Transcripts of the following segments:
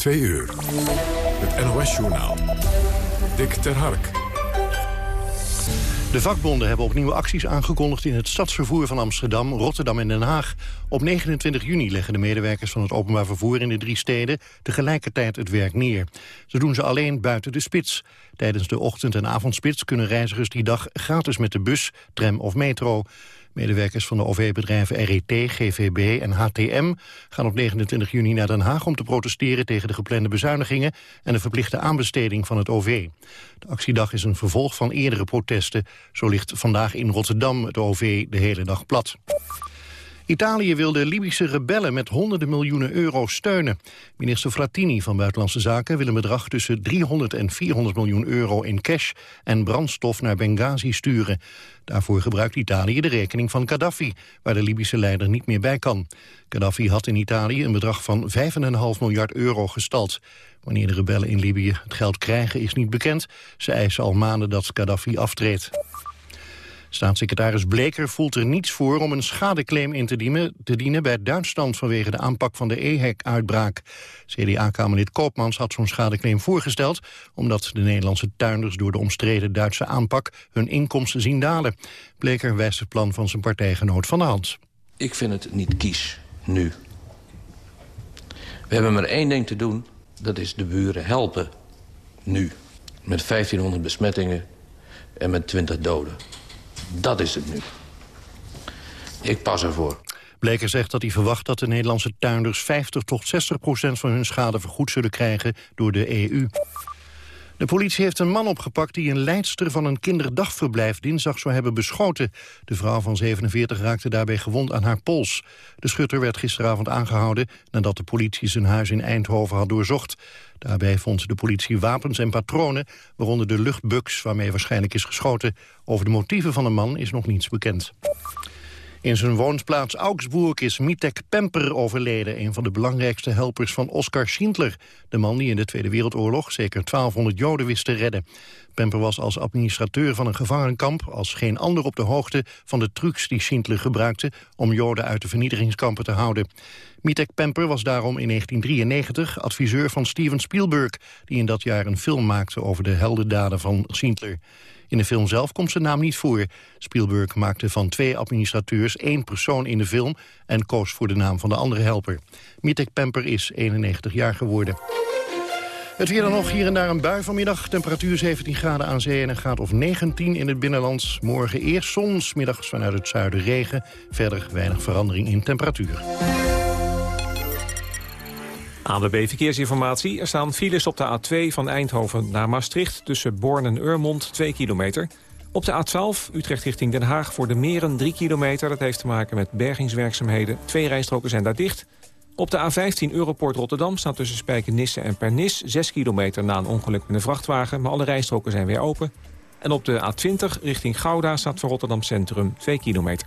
Twee uur. Het NOS-journaal. Dick ter Hark. De vakbonden hebben opnieuw acties aangekondigd in het stadsvervoer van Amsterdam, Rotterdam en Den Haag. Op 29 juni leggen de medewerkers van het openbaar vervoer in de drie steden tegelijkertijd het werk neer. Ze doen ze alleen buiten de spits. Tijdens de ochtend- en avondspits kunnen reizigers die dag gratis met de bus, tram of metro. Medewerkers van de OV-bedrijven RET, GVB en HTM gaan op 29 juni naar Den Haag om te protesteren tegen de geplande bezuinigingen en de verplichte aanbesteding van het OV. De actiedag is een vervolg van eerdere protesten. Zo ligt vandaag in Rotterdam het OV de hele dag plat. Italië wil de Libische rebellen met honderden miljoenen euro steunen. Minister Frattini van Buitenlandse Zaken wil een bedrag tussen 300 en 400 miljoen euro in cash en brandstof naar Benghazi sturen. Daarvoor gebruikt Italië de rekening van Gaddafi, waar de Libische leider niet meer bij kan. Gaddafi had in Italië een bedrag van 5,5 miljard euro gestald. Wanneer de rebellen in Libië het geld krijgen is niet bekend. Ze eisen al maanden dat Gaddafi aftreedt. Staatssecretaris Bleker voelt er niets voor om een schadeclaim in te dienen, bij Duitsland vanwege de aanpak van de EHEC-uitbraak. CDA-kamerlid Koopmans had zo'n schadeclaim voorgesteld omdat de Nederlandse tuinders door de omstreden Duitse aanpak hun inkomsten zien dalen. Bleker wijst het plan van zijn partijgenoot van de hand. Ik vind het niet kies, nu. We hebben maar één ding te doen, dat is de buren helpen. Nu. Met 1500 besmettingen en met 20 doden. Dat is het nu. Ik pas ervoor. Bleker zegt dat hij verwacht dat de Nederlandse tuinders 50 tot 60 procent van hun schade vergoed zullen krijgen door de EU. De politie heeft een man opgepakt die een leidster van een kinderdagverblijf dinsdag zou hebben beschoten. De vrouw van 47 raakte daarbij gewond aan haar pols. De schutter werd gisteravond aangehouden nadat de politie zijn huis in Eindhoven had doorzocht. Daarbij vond de politie wapens en patronen, waaronder de luchtbuks waarmee waarschijnlijk is geschoten. Over de motieven van de man is nog niets bekend. In zijn woonplaats Augsburg is Mitek Pemper overleden... een van de belangrijkste helpers van Oskar Schindler. De man die in de Tweede Wereldoorlog zeker 1200 Joden wist te redden. Pemper was als administrateur van een gevangenkamp... als geen ander op de hoogte van de trucs die Schindler gebruikte... om Joden uit de vernietigingskampen te houden. Mitek Pemper was daarom in 1993 adviseur van Steven Spielberg... die in dat jaar een film maakte over de heldendaden van Schindler. In de film zelf komt zijn naam niet voor. Spielberg maakte van twee administrateurs één persoon in de film... en koos voor de naam van de andere helper. Mitek Pemper is 91 jaar geworden. Het weer dan nog hier en daar een bui vanmiddag. Temperatuur 17 graden aan zee en een graad of 19 in het binnenland. Morgen eerst zon, middags vanuit het zuiden regen. Verder weinig verandering in temperatuur. ANWB Verkeersinformatie. Er staan files op de A2 van Eindhoven naar Maastricht... tussen Born en Urmond, 2 kilometer. Op de A12 Utrecht richting Den Haag voor de Meren, 3 kilometer. Dat heeft te maken met bergingswerkzaamheden. Twee rijstroken zijn daar dicht. Op de A15 Europort Rotterdam staat tussen Spijkenisse en Pernis... 6 kilometer na een ongeluk met een vrachtwagen, maar alle rijstroken zijn weer open. En op de A20 richting Gouda staat voor Rotterdam Centrum 2 kilometer.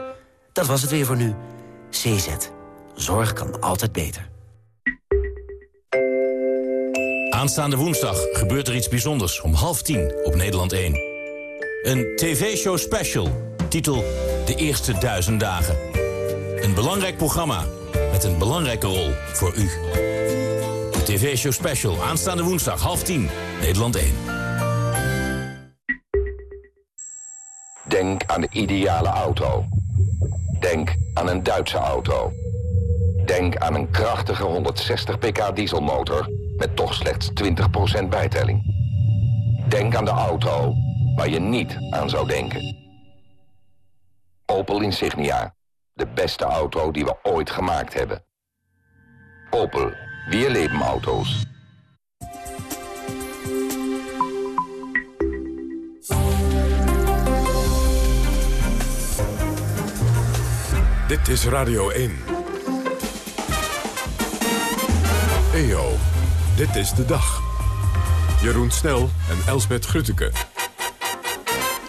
Dat was het weer voor nu. CZ. Zorg kan altijd beter. Aanstaande woensdag gebeurt er iets bijzonders om half tien op Nederland 1. Een tv-show special, titel De Eerste Duizend Dagen. Een belangrijk programma met een belangrijke rol voor u. De tv-show special, aanstaande woensdag, half tien, Nederland 1. Denk aan de ideale auto. Denk aan een Duitse auto. Denk aan een krachtige 160 pk dieselmotor met toch slechts 20% bijtelling. Denk aan de auto waar je niet aan zou denken. Opel Insignia. De beste auto die we ooit gemaakt hebben. Opel. Wir leben auto's. Dit is Radio 1. EO, dit is de dag. Jeroen Snel en Elsbeth Grutteke.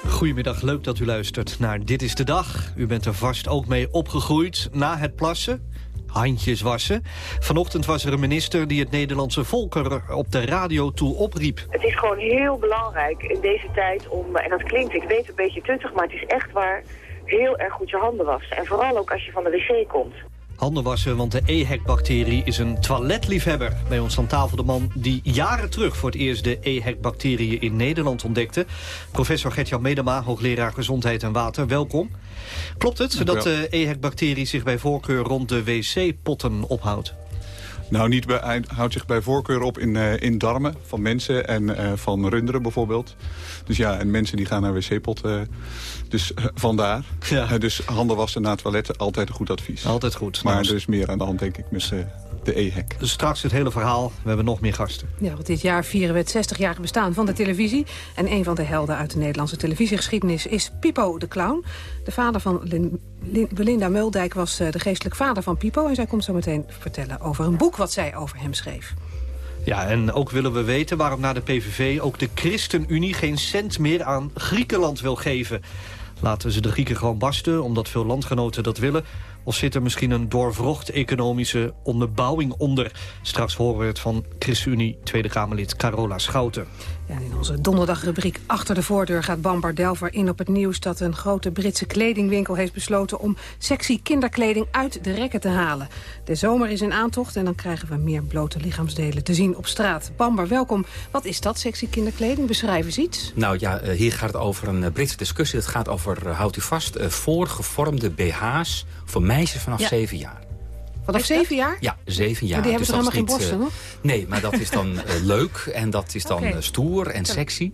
Goedemiddag, leuk dat u luistert naar Dit is de Dag. U bent er vast ook mee opgegroeid na het plassen. Handjes wassen. Vanochtend was er een minister die het Nederlandse volk er op de radio toe opriep. Het is gewoon heel belangrijk in deze tijd om, en dat klinkt, ik weet een beetje tuttig, maar het is echt waar, heel erg goed je handen wassen. En vooral ook als je van de wc komt. Handen wassen, want de EHEC-bacterie is een toiletliefhebber. Bij ons aan tafel de man die jaren terug voor het eerst de EHEC-bacteriën in Nederland ontdekte. Professor Gertjan Medema, hoogleraar Gezondheid en Water, welkom. Klopt het dat de EHEC-bacterie zich bij voorkeur rond de wc-potten ophoudt? Nou, niet bij, hij houdt zich bij voorkeur op in, uh, in darmen van mensen en uh, van runderen bijvoorbeeld. Dus ja, en mensen die gaan naar wc-potten, dus uh, vandaar. Ja. dus handen wassen na het toilet, altijd een goed advies. Altijd goed. Maar Nou, er is meer aan de hand, denk ik, met de EHEC. Dus straks het hele verhaal. We hebben nog meer gasten. Ja, want dit jaar vieren we het 60-jarige bestaan van de televisie. En een van de helden uit de Nederlandse televisiegeschiedenis is Pipo de Clown. De vader van Lin- Lin- Belinda Muldijk was eh, de geestelijk vader van Pipo. En zij komt zo meteen vertellen over een boek wat zij over hem schreef. Ja, en ook willen we weten waarom na de PVV ook de ChristenUnie geen cent meer aan Griekenland wil geven. Laten ze de Grieken gewoon barsten, omdat veel landgenoten dat willen? Of zit er misschien een doorvrocht economische onderbouwing onder? Straks horen we het van ChristenUnie Tweede Kamerlid Carola Schouten. Ja, in onze donderdagrubriek Achter de Voordeur gaat Bambar Delver in op het nieuws... dat een grote Britse kledingwinkel heeft besloten om sexy kinderkleding uit de rekken te halen. De zomer is in aantocht en dan krijgen we meer blote lichaamsdelen te zien op straat. Bambar, welkom. Wat is dat, sexy kinderkleding? Beschrijf eens iets. Nou ja, eh, hier gaat het over een eh, Britse discussie. Het gaat over, eh, houdt u vast, voorgevormde BH's voor meisjes vanaf Ja. zeven jaar. Vanaf zeven jaar? Ja, zeven jaar. Maar die hebben Dus toch dat helemaal is geen niet, borsten, eh, Nee, maar dat is dan eh, leuk en dat is dan eh, stoer en sexy.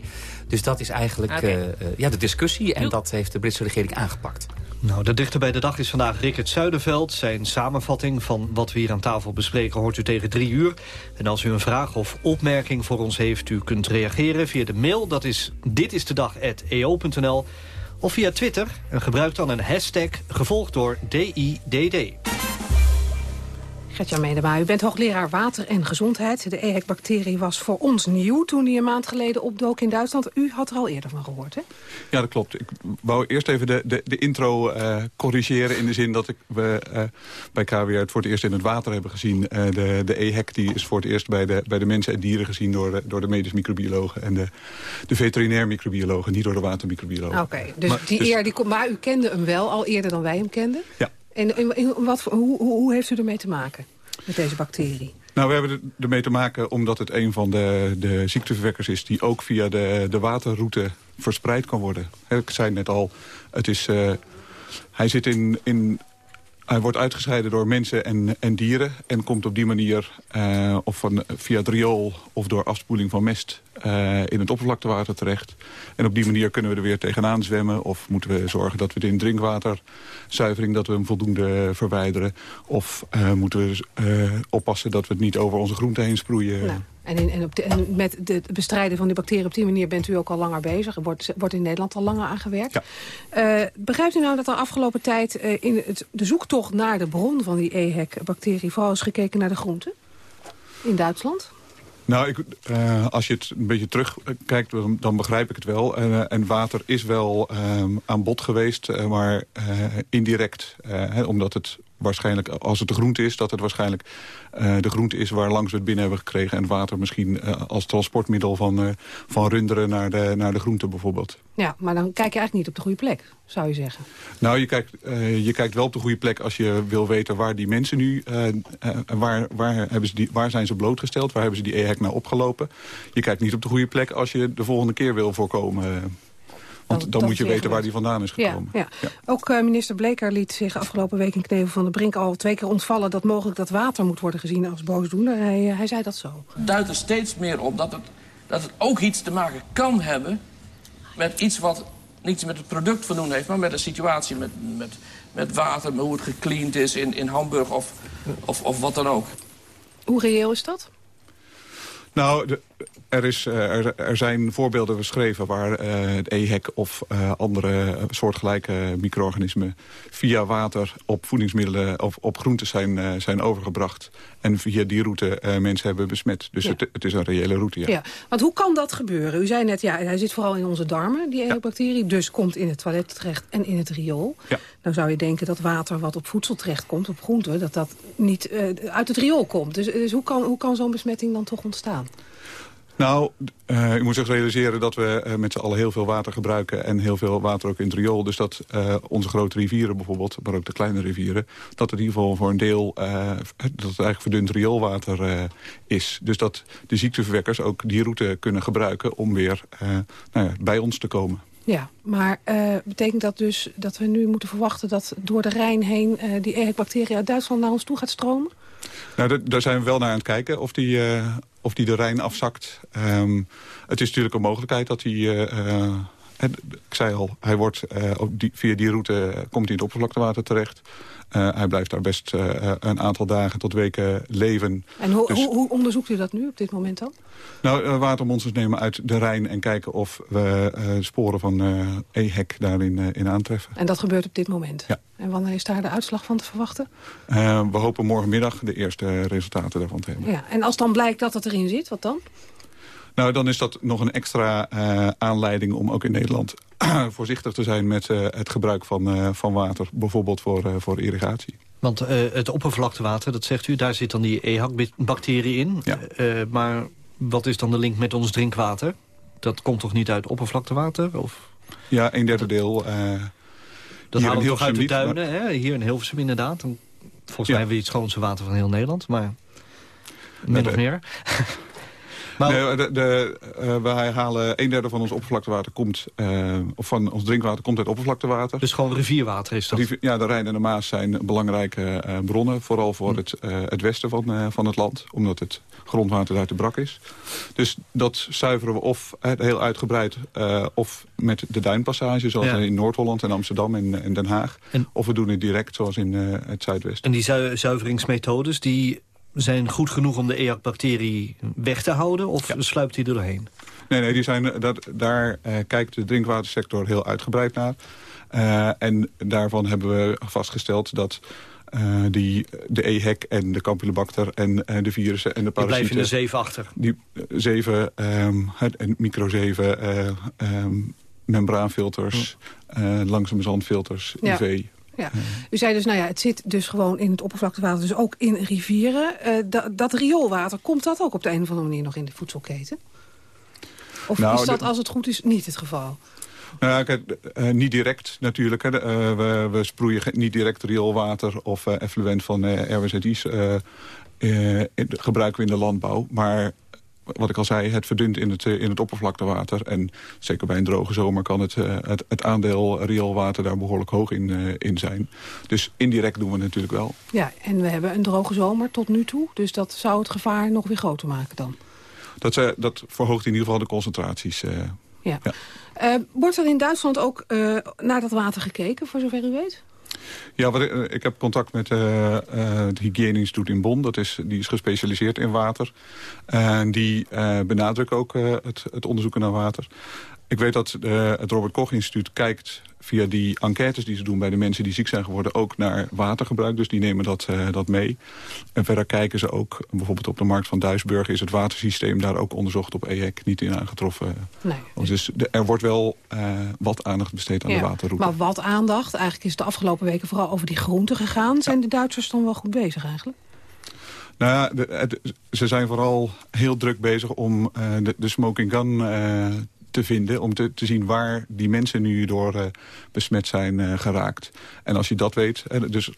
Dus dat is eigenlijk eh, eh, ja, de discussie en dat heeft de Britse regering aangepakt. Nou, de dichter bij de dag is vandaag Rickert Zuiderveld. Zijn samenvatting van wat we hier aan tafel bespreken hoort u tegen drie uur. En als u een vraag of opmerking voor ons heeft, u kunt reageren via de mail. Dat is ditistedag.eo.nl of via Twitter. En gebruik dan een hashtag gevolgd door DIDD. Gertjan Medema, u bent hoogleraar water en gezondheid. De EHEC-bacterie was voor ons nieuw toen die een maand geleden opdook in Duitsland. U had er al eerder van gehoord, hè? Ja, dat klopt. Ik wou eerst even de, de, de intro eh, corrigeren... in de zin dat ik, we eh, bij KWR het voor het eerst in het water hebben gezien. Eh, de, de EHEC die is voor het eerst bij de, bij de mensen en dieren gezien... door de, door de medisch microbiologen en de, de veterinair microbiologen... niet door de watermicrobiologen. Oké, dus Maar- die dus- eer, die komt, maar u kende hem wel al eerder dan wij hem kenden? Ja. En in wat, hoe, hoe, heeft u ermee te maken met deze bacterie? Nou, we hebben er- ermee te maken omdat het een van de, de ziekteverwekkers is... die ook via de, de waterroute verspreid kan worden. Ik zei net al, het is, eh, hij, zit in, in, hij wordt uitgescheiden door mensen en, en dieren... en komt op die manier eh, of van, via het of door afspoeling van mest... eh, in het oppervlaktewater terecht. En op die manier kunnen we er weer tegenaan zwemmen... of moeten we zorgen dat we het in drinkwaterzuivering... dat we hem voldoende verwijderen. Of eh, moeten we eh, oppassen dat we het niet over onze groenten heen sproeien. Nou, en, in, en, op de, en met de- het bestrijden van die bacterie op die manier bent u ook al langer bezig. Er wordt, wordt in Nederland al langer aan gewerkt. Ja. Eh, begrijpt u nou dat de afgelopen tijd eh, in het, de zoektocht naar de bron van die EHEC-bacterie... vooral is gekeken naar de groenten in Duitsland? Nou, ik, eh, als je het een beetje terugkijkt, dan, dan begrijp ik het wel. En, en water is wel ehm, aan bod geweest, maar indirect. hè, omdat het waarschijnlijk, als het de groente is... dat het waarschijnlijk eh, de groente is waar langs we het binnen hebben gekregen... en het water misschien eh, als transportmiddel van, eh, van runderen naar de, naar de groente bijvoorbeeld. Ja, maar dan kijk je eigenlijk niet op de goede plek, zou je zeggen. Nou, je kijkt, je kijkt wel op de goede plek als je wil weten waar die mensen nu... waar, waar, hebben ze die, waar zijn ze blootgesteld? Waar hebben ze die EHEC nou opgelopen? Je kijkt niet op de goede plek als je de volgende keer wil voorkomen. Want Dat- dan moet je weten waar die vandaan is Ja, gekomen. ja. Ook eh, minister Bleker liet zich afgelopen week in Knevel van de Brink al twee keer ontvallen... dat mogelijk dat water moet worden gezien als boosdoener. Hij, eh, hij zei dat zo. duidt er steeds meer op dat het, dat het ook iets te maken kan hebben... met iets wat niets met het product van doen heeft... maar met een situatie met, met, met water, met hoe het gecleaned is in, in Hamburg of, of, of wat dan ook. Hoe reëel is dat? Nou, de, er, is, er, er, zijn voorbeelden beschreven waar het EHEC of andere soortgelijke micro-organismen via water op voedingsmiddelen of op groenten zijn, zijn overgebracht. En via die route mensen hebben besmet. Dus het, het, is een reële route, ja. ja. Want hoe kan dat gebeuren? U zei net, ja, hij zit vooral in onze darmen, die EHEC-bacterie. Dus komt in het toilet terecht en in het riool. Ja. Nou zou je denken dat water wat op voedsel terechtkomt, op groenten... dat dat niet uit het riool komt. Dus, dus hoe kan, hoe kan zo'n besmetting dan toch ontstaan? Nou, uh, u moet zich realiseren dat we uh, met z'n allen heel veel water gebruiken... en heel veel water ook in het riool. Dus dat uh, onze grote rivieren bijvoorbeeld, maar ook de kleine rivieren... dat het in ieder geval voor een deel dat het eigenlijk verdund rioolwater is. Dus dat de ziekteverwekkers ook die route kunnen gebruiken... om weer nou ja, bij ons te komen. Ja, maar betekent dat dus dat we nu moeten verwachten... dat door de Rijn heen die EHEC-bacterie uit Duitsland naar ons toe gaat stromen? Nou, daar zijn we wel naar aan het kijken of die, uh, of die de Rijn afzakt. Um, het is natuurlijk een mogelijkheid dat hij... Uh, ik zei al, hij wordt, die, via die route komt hij in het oppervlaktewater terecht. Uh, hij blijft daar best uh, een aantal dagen tot weken leven. En ho dus... hoe, hoe, onderzoekt u dat nu op dit moment dan? Nou, uh, watermonsters nemen uit de Rijn en kijken of we sporen van EHEC daarin in aantreffen. En dat gebeurt op dit moment? Ja. En wanneer is daar de uitslag van te verwachten? we hopen morgenmiddag de eerste resultaten daarvan te hebben. Ja. En als dan blijkt dat het erin zit, wat dan? Nou, dan is dat nog een extra uh, aanleiding om ook in Nederland voorzichtig te zijn met uh, het gebruik van, uh, van water. Bijvoorbeeld voor, voor irrigatie. Want het oppervlaktewater, dat zegt u, daar zit dan die EHAC-bacterie in. Ja. maar wat is dan de link met ons drinkwater? Dat komt toch niet uit oppervlaktewater? Of? Ja, een derde deel. dat halen we toch uit de duinen, maar... hè? hier in Hilversum inderdaad. volgens ja. mij hebben we het schoonste water van heel Nederland, maar min of meer. Maar... Nee, de, de, uh, wij halen een derde van ons oppervlaktewater komt, uh, of van ons drinkwater komt uit oppervlaktewater. Dus gewoon rivierwater is dat? ja, de Rijn en de Maas zijn belangrijke uh, bronnen, vooral voor hm. het, het westen van, van het land, omdat het grondwater uit de brak is. Dus dat zuiveren we of heel uitgebreid of met de duinpassage, zoals ja. in Noord-Holland en Amsterdam en, en Den Haag. En... Of we doen het direct, zoals in het zuidwesten. En die zu zuiveringsmethodes, die zijn goed genoeg om de EHEC-bacterie weg te houden? Of ja. sluipt hij er doorheen? Nee, nee die zijn, dat, daar uh, kijkt de drinkwatersector heel uitgebreid naar. Uh, en daarvan hebben we vastgesteld dat uh, die, de EHEC en de Campylobacter en uh, de virussen en de parasieten... Die blijven in de zeven achter. Die zeven, um, en micro zeven, uh, um, membraanfilters, hm. langzame zandfilters, ja. UV... Ja. U zei dus, nou ja, het zit dus gewoon in het oppervlaktewater, dus ook in rivieren. Uh, dat, dat rioolwater, komt dat ook op de een of andere manier nog in de voedselketen? Of nou, is dat, als het goed is, niet het geval? Nou, kijk, uh, niet direct natuurlijk. Hè. Uh, we, we, sproeien niet direct rioolwater of effluent van RWZI's. gebruiken we in de landbouw. Maar wat ik al zei, het verdunt in het, eh, in het oppervlaktewater. En zeker bij een droge zomer kan het, eh, het, het aandeel rioolwater daar behoorlijk hoog in, uh, in zijn. Dus indirect doen we het natuurlijk wel. Ja, en we hebben een droge zomer tot nu toe. Dus dat zou het gevaar nog weer groter maken dan? Dat, dat verhoogt in ieder geval de concentraties. ja. ja. wordt er in Duitsland ook naar dat water gekeken, voor zover u weet? Ja, eh, ik, heb contact met uh, uh, het Hygiëneinstituut in Bonn. Dat is, die is gespecialiseerd in water. En die uh, benadrukken ook het, het onderzoeken naar water. Ik weet dat het Robert Koch Instituut kijkt via die enquêtes die ze doen bij de mensen die ziek zijn geworden... ook naar watergebruik, dus die nemen dat, uh, dat mee. En verder kijken ze ook, bijvoorbeeld op de markt van Duisburg... is het watersysteem daar ook onderzocht op EHEC, niet in aangetroffen. Nee. Dus de, er wordt wel uh, wat aandacht besteed aan ja, de waterroute. Maar wat aandacht? Eigenlijk is het de afgelopen weken vooral over die groenten gegaan. Zijn de Duitsers dan wel goed bezig eigenlijk? Nou ja, de, ze zijn vooral heel druk bezig om uh, de, de, smoking gun uh, te vinden... om te, te zien waar die mensen nu door uh, besmet zijn uh, geraakt. En als je dat weet, uh, dus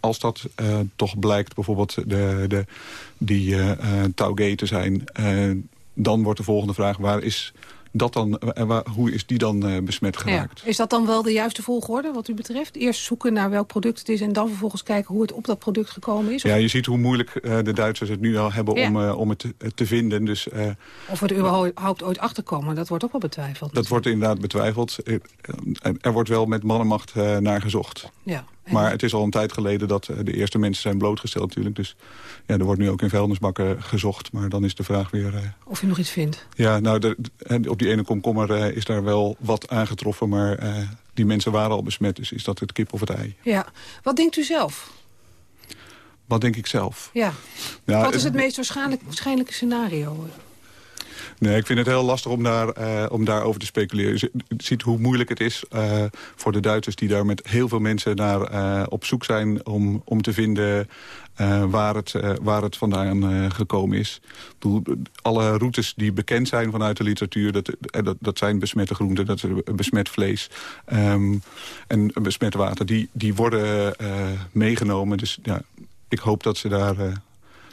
als dat toch blijkt bijvoorbeeld de, de, die uh, te zijn... dan wordt de volgende vraag, waar is dat dan, en hoe is die dan uh, besmet geraakt? Ja. Is dat dan wel de juiste volgorde wat u betreft? Eerst zoeken naar welk product het is en dan vervolgens kijken hoe het op dat product gekomen is? Of? Ja, je ziet hoe moeilijk uh, de Duitsers het nu al hebben ja. om, om het te, vinden. Dus, of we er überhaupt ooit achterkomen, dat wordt ook wel betwijfeld. Dat wordt inderdaad betwijfeld. Er wordt wel met mannenmacht naar gezocht. Ja. Maar het is al een tijd geleden dat eh, de eerste mensen zijn blootgesteld natuurlijk. Dus ja, er wordt nu ook in vuilnisbakken gezocht. Maar dan is de vraag weer... Uh, of je nog iets vindt. Ja, nou, de, op die ene komkommer uh, is daar wel wat aangetroffen. Maar die mensen waren al besmet. Dus is dat het kip of het ei. Ja. Wat denkt u zelf? Wat denk ik zelf? Ja. Nou, wat is het meest waarschijnlijk, waarschijnlijke scenario? Nee, ik vind het heel lastig om, daar, uh, om daarover te speculeren. Je ziet hoe moeilijk het is uh, voor de Duitsers... die daar met heel veel mensen naar uh, op zoek zijn... om, om te vinden waar, het, waar het vandaan gekomen is. Alle routes die bekend zijn vanuit de literatuur... dat, dat, dat zijn besmette groenten, dat besmet vlees um, en besmet water... die, die worden meegenomen. Dus ja, ik hoop dat ze daar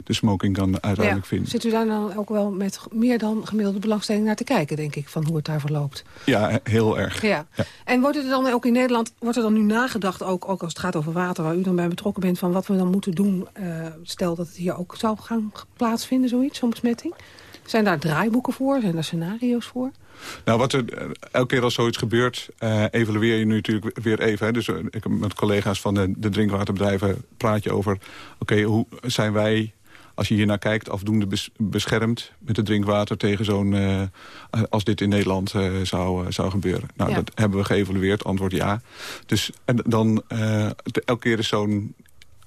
de smoking kan uiteindelijk ja. vinden. Zit u daar dan ook wel met meer dan gemiddelde belangstelling naar te kijken, denk ik, van hoe het daar verloopt? Ja, heel erg. Ja. En wordt er dan ook in Nederland, wordt er dan nu nagedacht, ook, ook als het gaat over water, waar u dan bij betrokken bent, van wat we dan moeten doen, uh, stel dat het hier ook zou gaan plaatsvinden, zoiets, zo'n besmetting? Zijn daar draaiboeken voor? Zijn daar scenario's voor? Nou, wat er elke keer als zoiets gebeurt, uh, evalueer je nu natuurlijk weer even. Hè. Dus uh, ik met collega's van de, de drinkwaterbedrijven praat je over... oké, hoe zijn wij als je hier naar kijkt, afdoende beschermd met het drinkwater tegen zo'n... Uh, als dit in Nederland uh, zou, uh, zou gebeuren. Nou, dat hebben we geëvalueerd, antwoord ja. Dus en dan elke keer is zo'n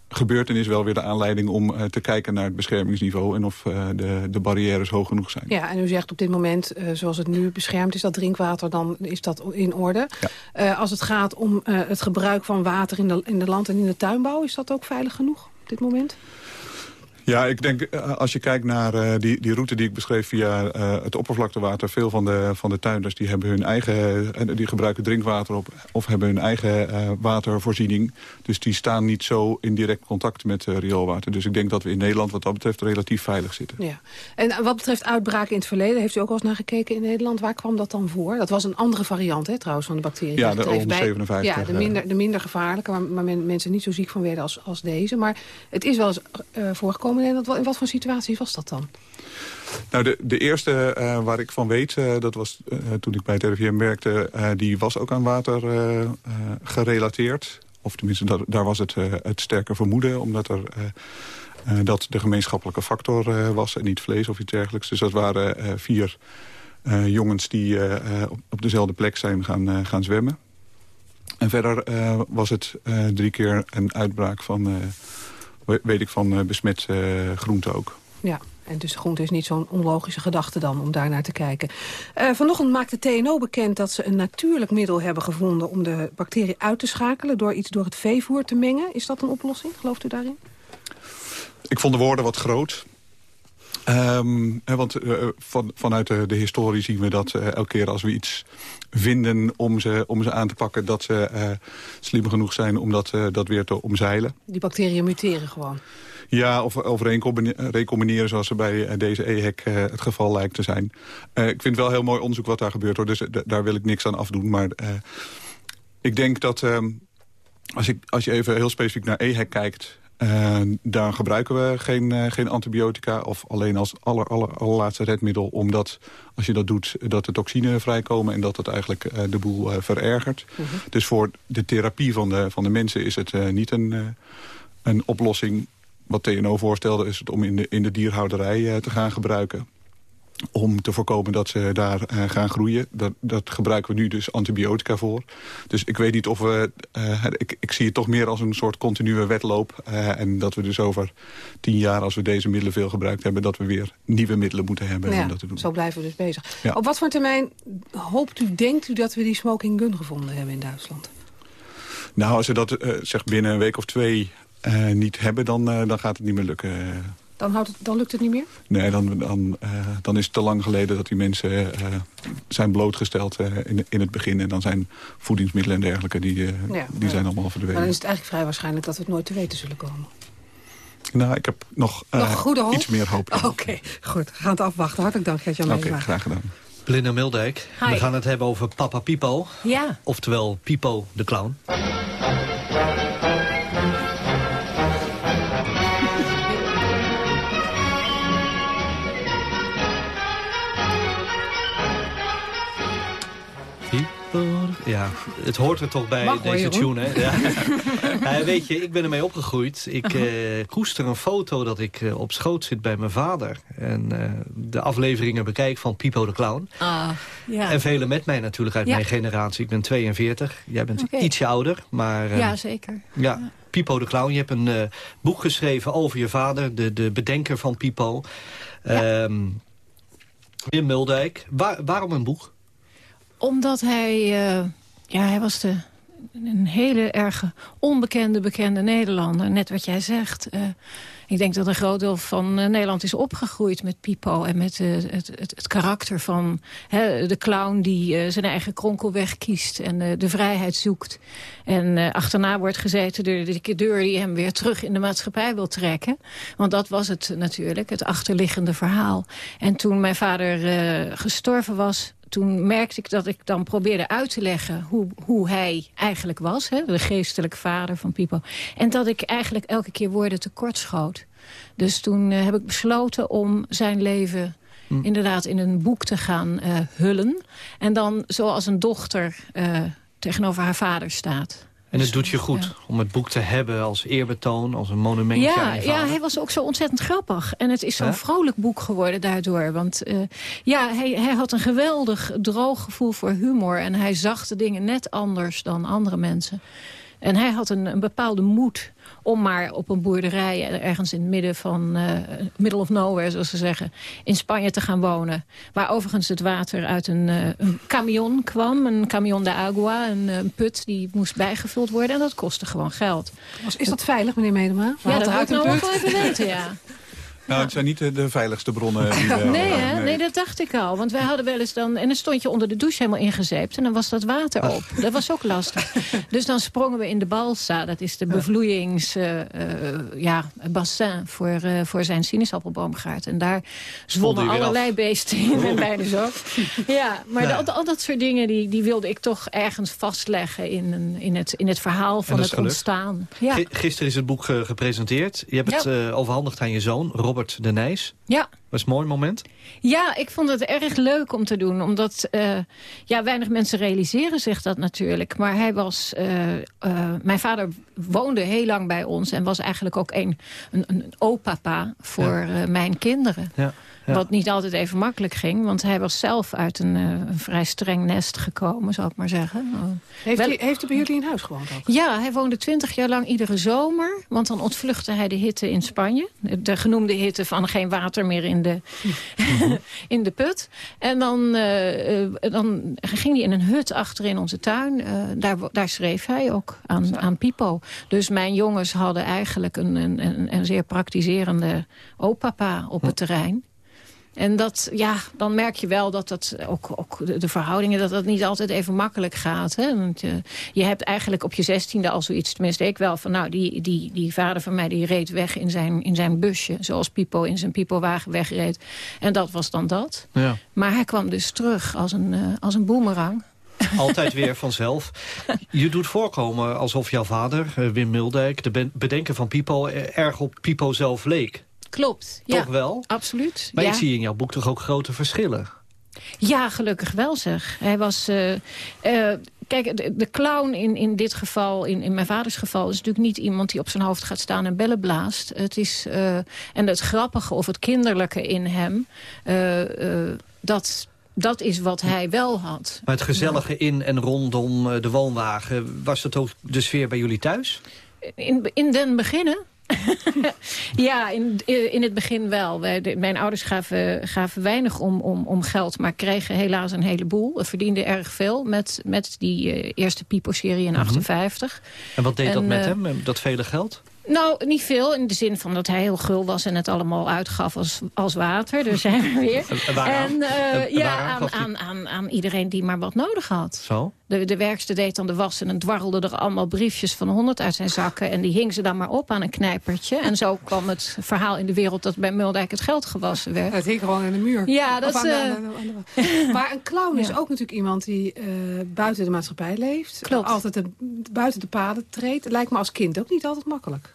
gebeurtenis wel weer de aanleiding om te kijken naar het beschermingsniveau... en of de, de barrières hoog genoeg zijn. Ja, en u zegt op dit moment, zoals het nu beschermd is, dat drinkwater... dan is dat in orde. Ja. als het gaat om het gebruik van water in de, in de land- en in de tuinbouw... is dat ook veilig genoeg op dit moment? Ja, ik denk eh, als je kijkt naar uh, die, die route die ik beschreef via uh, het oppervlaktewater. Veel van de, van de tuinders die hebben hun eigen, die gebruiken drinkwater op of hebben hun eigen watervoorziening. Dus die staan niet zo in direct contact met rioolwater. Dus ik denk dat we in Nederland wat dat betreft relatief veilig zitten. Ja. En wat betreft uitbraken in het verleden, heeft u ook al eens naar gekeken in Nederland? Waar kwam dat dan voor? Dat was een andere variant hè, trouwens van de bacterie. Ja, de O57. Ja, de minder, de minder gevaarlijke, waar, waar mensen niet zo ziek van werden als, als deze. Maar het is wel eens voorgekomen in wat voor situatie was dat dan? Nou, de, de eerste uh, waar ik van weet, uh, dat was uh, toen ik bij het RIVM werkte... die was ook aan water gerelateerd. Of tenminste, dat, daar was het, het sterke vermoeden... omdat er, dat de gemeenschappelijke factor was en niet vlees of iets dergelijks. Dus dat waren vier jongens die op, op, dezelfde plek zijn gaan, gaan zwemmen. En verder was het drie keer een uitbraak van weet ik van eh, besmet eh, groente ook. Ja, en dus groente is niet zo'n onlogische gedachte dan om daar naar te kijken. Uh, vanochtend maakte TNO bekend dat ze een natuurlijk middel hebben gevonden... om de bacterie uit te schakelen door iets door het veevoer te mengen. Is dat een oplossing? Gelooft u daarin? Ik vond de woorden wat groot. Um, want uh, van, vanuit de, de, historie zien we dat uh, elke keer als we iets vinden om ze, om ze aan te pakken... dat ze uh, slim genoeg zijn om dat, dat weer te omzeilen. Die bacteriën muteren gewoon? Ja, of, of recombineren zoals er bij deze EHEC het geval lijkt te zijn. ik vind wel heel mooi onderzoek wat daar gebeurt, hoor, dus daar wil ik niks aan afdoen. Maar ik denk dat ehm, als, ik, als je even heel specifiek naar EHEC kijkt... Uh, daar gebruiken we geen, uh, geen antibiotica of alleen als aller, aller, allerlaatste redmiddel. Omdat als je dat doet, dat de toxine vrijkomen en dat het eigenlijk uh, de boel verergert. -huh. Dus voor de therapie van de, van de mensen is het niet een, een oplossing. Wat TNO voorstelde is het om in de, in de dierhouderij te gaan gebruiken om te voorkomen dat ze daar uh, gaan groeien. Dat, dat, gebruiken we nu dus antibiotica voor. Dus ik weet niet of we... Uh, ik, ik, zie het toch meer als een soort continue wedloop. Uh, en dat we dus over tien jaar, als we deze middelen veel gebruikt hebben... dat we weer nieuwe middelen moeten hebben ja, om dat te doen. Zo blijven we dus bezig. Ja. Op wat voor termijn hoopt u, denkt u dat we die smoking gun gevonden hebben in Duitsland? Nou, als we dat zeg binnen een week of twee niet hebben... dan, dan gaat het niet meer lukken. Dan, houdt het, dan lukt het niet meer? Nee, dan, dan, uh, dan is het te lang geleden dat die mensen uh, zijn blootgesteld uh, in, in het begin. En dan zijn voedingsmiddelen en dergelijke, die, ja, die zijn allemaal verdwenen. Maar dan is het eigenlijk vrij waarschijnlijk dat we het nooit te weten zullen komen. Nou, ik heb nog, nog iets meer hoop. Oké, okay, goed. We gaan het afwachten. Hartelijk dank, Gert-Jan Oké, okay, graag gedaan. Blinda Mildijk, Hi. we gaan het hebben over Papa Pipo. Ja. Oftewel Pipo de Clown. Ja, het hoort er toch bij Mag, deze tune. Hè? Ja. Ja, weet je, ik ben ermee opgegroeid. Ik eh, koester een foto dat ik eh, op schoot zit bij mijn vader. En eh, de afleveringen bekijk van Pipo de Clown. Ah, ja. En velen met mij natuurlijk uit Ja. mijn generatie. Ik ben 42. Jij bent ietsje ouder. Maar, ja, zeker. ja, Pipo de Clown. Je hebt een boek geschreven over je vader. De, de bedenker van Pipo. Ehm, Wim Muldijk. Waar- waarom een boek? Omdat hij... eh, ja, hij was de, een hele erg onbekende, bekende Nederlander. Net wat jij zegt. Eh, ik denk dat een groot deel van eh, Nederland is opgegroeid met Pipo... en met het, het, het karakter van de clown die zijn eigen kronkelweg kiest... en de vrijheid zoekt. En achterna wordt gezeten door de deur die hem weer terug in de maatschappij wil trekken. Want dat was het natuurlijk, het achterliggende verhaal. En toen mijn vader gestorven was toen merkte ik dat ik dan probeerde uit te leggen hoe, hoe hij eigenlijk was. Hè, de geestelijke vader van Pipo. En dat ik eigenlijk elke keer woorden tekort schoot. Dus toen eh, heb ik besloten om zijn leven inderdaad in een boek te gaan eh, hullen. En dan zoals een dochter eh, tegenover haar vader staat. En het doet je goed om het boek te hebben als eerbetoon, als een monumentje aan Ja, ja, hij was ook zo ontzettend grappig. En het is zo'n Ja? vrolijk boek geworden daardoor. Want eh, ja, hij, hij had een geweldig droog gevoel voor humor. En hij zag de dingen net anders dan andere mensen. En hij had een, een bepaalde moed om maar op een boerderij... ergens in het midden van eh middle of nowhere, zoals ze zeggen... in Spanje te gaan wonen. Waar overigens het water uit een, eh, een camion kwam. Een camion de agua, een, eh, een put die moest bijgevuld worden. En dat kostte gewoon geld. Is dat veilig, meneer Medema? Ja, dat ik nou een ook wel even weten, ja. Nou, het zijn niet de, de veiligste bronnen. Die Nee, hè? nee, dat dacht ik al. Want wij hadden wel eens dan... En dan stond je onder de douche helemaal ingezeept. En dan was dat water op. Dat was ook lastig. Dus dan sprongen we in de balsa. Dat is de bevloeiings... eh, eh, ja, bassin voor, eh, voor zijn sinaasappelboomgaard. En daar zwommen allerlei af. beesten in. En bijna zo. Ja, maar dat- al dat soort dingen... Die, die wilde ik toch ergens vastleggen... in, een, in, het, in het verhaal van het gelukt. ontstaan. Ja. Gi- Gisteren is het boek gepresenteerd. Je hebt het Ja. overhandigd aan je zoon, Robert de Nijs. ja. Dat is een mooi moment. Ja, ik vond het erg leuk om te doen. Omdat eh, ja, weinig mensen realiseren zich dat natuurlijk. Maar hij was... eh, eh, mijn vader woonde heel lang bij ons. En was eigenlijk ook een, een, een opapa voor mijn kinderen. Ja. Ja. Wat niet altijd even makkelijk ging. Want hij was zelf uit een, eh, een vrij streng nest gekomen, zal ik maar zeggen. Oh. Heeft, Wel- hij, heeft hij bij jullie in huis gewoond ook? Ja, hij woonde twintig jaar lang iedere zomer. Want dan ontvluchtte hij de hitte in Spanje. De genoemde hitte van geen water meer in de, in de put. En dan, eh, eh, dan ging hij in een hut achter in onze tuin. Daar, daar schreef hij ook aan, aan Pipo. Dus mijn jongens hadden eigenlijk een, een, een, een zeer praktiserende opapa op het terrein. En dat, ja, dan merk je wel dat dat ook, ook de, verhoudingen, dat dat niet altijd even makkelijk gaat. Hè? Want je, je hebt eigenlijk op je zestiende al zoiets, tenminste ik wel, van nou, die, die, die vader van mij die reed weg in zijn, in zijn busje. Zoals Pipo in zijn Pipo-wagen wegreed. En dat was dan dat. Ja. Maar hij kwam dus terug als een, eh, als een boemerang. Altijd weer vanzelf. Je doet voorkomen alsof jouw vader, eh, Wim Muldijk... de bedenker van Pipo, eh, erg op Pipo zelf leek. Klopt, Toch ja. wel? Absoluut. Maar ja. ik zie in jouw boek toch ook grote verschillen. Ja, gelukkig wel zeg. Hij was... eh, eh, kijk, de, de clown in, in dit geval, in, in mijn vaders geval... is natuurlijk niet iemand die op zijn hoofd gaat staan en bellen blaast. Het is, eh, en het grappige of het kinderlijke in hem... dat, dat is wat hij wel had. Maar het gezellige in en rondom de woonwagen... was dat ook de sfeer bij jullie thuis? In, in den beginnen? ja, in, in het begin wel. Mijn ouders gaven, gaven weinig om, om, om geld, maar kregen helaas een heleboel. Verdienden erg veel met, met die eh, eerste Pipo-serie in 58. En wat deed dat met eh, hem, dat vele geld? Nou, niet veel. In de zin van dat hij heel gul was en het allemaal uitgaf als, als water. Daar zijn we weer. En waaraan? En eh, ja, aan, aan, aan, aan iedereen die maar wat nodig had. Zo? De, de werkster deed dan de was en dan dwarrelde er allemaal briefjes van 100 uit zijn zakken. En die hing ze dan maar op aan een knijpertje. En zo kwam het verhaal in de wereld dat bij Muldijk het geld gewassen werd. Het hing gewoon in de muur. Ja, dat is... eh, de- Maar een clown is ook natuurlijk iemand die eh, buiten de maatschappij leeft. Klopt. Altijd de- buiten de paden treedt. Lijkt me als kind ook niet altijd makkelijk.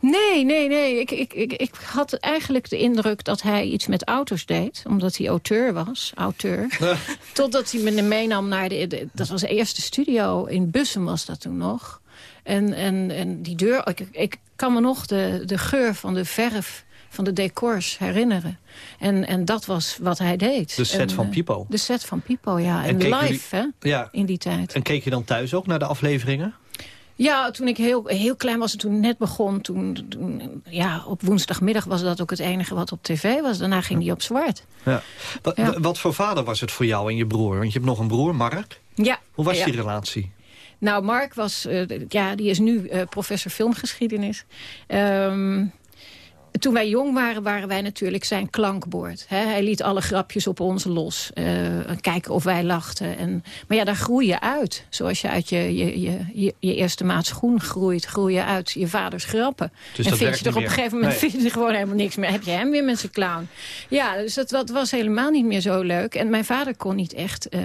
Nee, nee, nee. Ik, ik, ik, ik had eigenlijk de indruk dat hij iets met auto's deed. Omdat hij auteur was. Auteur. Totdat hij me meenam naar de, de- Dat was de eerste studio. In Bussen was dat toen nog. En, en, en die deur... Ik, ik kan me nog de, de geur van de verf van de decors herinneren. En, en dat was wat hij deed. De set En, van eh, Pipo. De set van Pipo, ja. En, live, hè, Ja. in die tijd. En keek je dan thuis ook naar de afleveringen? Ja, toen ik heel, heel klein was en toen het net begon... Toen, toen, ja, op woensdagmiddag was dat ook het enige wat op tv was. Daarna ging die op zwart. Ja. Wat, Ja. wat voor vader was het voor jou en je broer? Want je hebt nog een broer, Mark. Ja. Hoe was ja. die relatie? Nou, Mark was, eh, ja, die is nu eh, professor filmgeschiedenis. Ehm, toen wij jong waren, waren wij natuurlijk zijn klankbord. Hè? Hij liet alle grapjes op ons los. eh, kijken of wij lachten. En, maar ja, daar groei je uit. Zoals je uit je, je, je, je, eerste maat schoen groeit... groei je uit je vaders grappen. Dus en vind je er op een gegeven moment Nee. vind je gewoon helemaal niks meer. Heb je hem weer met zijn clown. Ja, dus dat, dat was helemaal niet meer zo leuk. En mijn vader kon niet echt eh,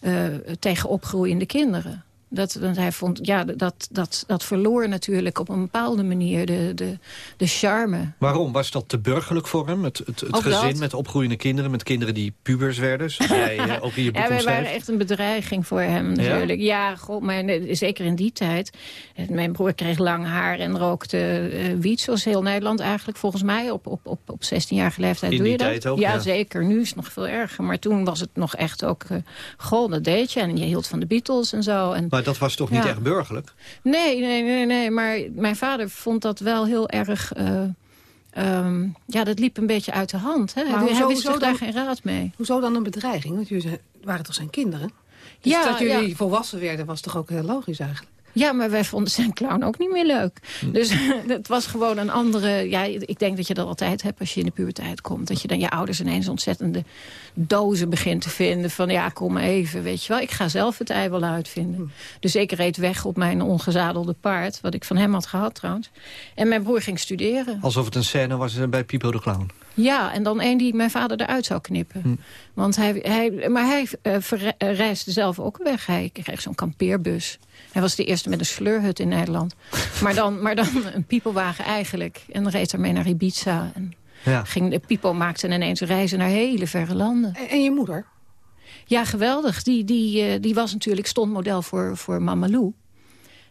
eh, tegen opgroeiende kinderen. Dat, want hij vond, ja, dat, dat, dat verloor natuurlijk op een bepaalde manier de, de, de charme. Waarom? Was dat te burgerlijk voor hem? Het, het, het gezin dat. met opgroeiende kinderen, met kinderen die pubers werden? Zoals jij eh, ook in je boek Ja, wij waren echt een bedreiging voor hem natuurlijk. Ja, god, maar zeker in die tijd. Eh, Mijn broer kreeg lang haar en rookte eh wiet, zoals heel Nederland eigenlijk. Volgens mij op, op, op, op 16-jarige leeftijd In doe die je dat. tijd ook, ja, ja. zeker. Nu is het nog veel erger. Maar toen was het nog echt ook... eh goh, dat deed je. En je hield van de Beatles en zo. En, Maar dat was toch niet Ja. echt burgerlijk? Nee, nee, nee, nee. Maar mijn vader vond dat wel heel erg... eh, ehm, ja, dat liep een beetje uit de hand. Hè? Maar Hij, hoezo- hij wist hoezo daar dan- geen raad mee. Hoezo dan een bedreiging? Want jullie waren toch zijn kinderen? Dus Ja, dat jullie ja. volwassen werden was toch ook heel logisch eigenlijk? Ja, maar wij vonden zijn clown ook niet meer leuk. Hm. Dus het was gewoon een andere... Ja, ik denk dat je dat altijd hebt als je in de puberteit komt. Dat je dan je ouders ineens ontzettende dozen begint te vinden. Van ja, kom maar even, weet je wel. Ik ga zelf het ei wel uitvinden. Hm. Dus ik reed weg op mijn ongezadelde paard. Wat ik van hem had gehad trouwens. En mijn broer ging studeren. Alsof het een scène was bij Pipo de Clown. Ja, en dan één die mijn vader eruit zou knippen. Hm. Want hij, hij, maar hij eh, eh, reisde zelf ook weg. Hij kreeg zo'n kampeerbus. Hij was de eerste met een sleurhut in Nederland. maar, dan, maar dan een piepelwagen eigenlijk. En reed ermee naar Ibiza. En Ja. ging, de piepel maakte ineens reizen naar hele verre landen. En, en je moeder? Ja, geweldig. Die, die, eh, die was natuurlijk stond model voor, voor Mamalou.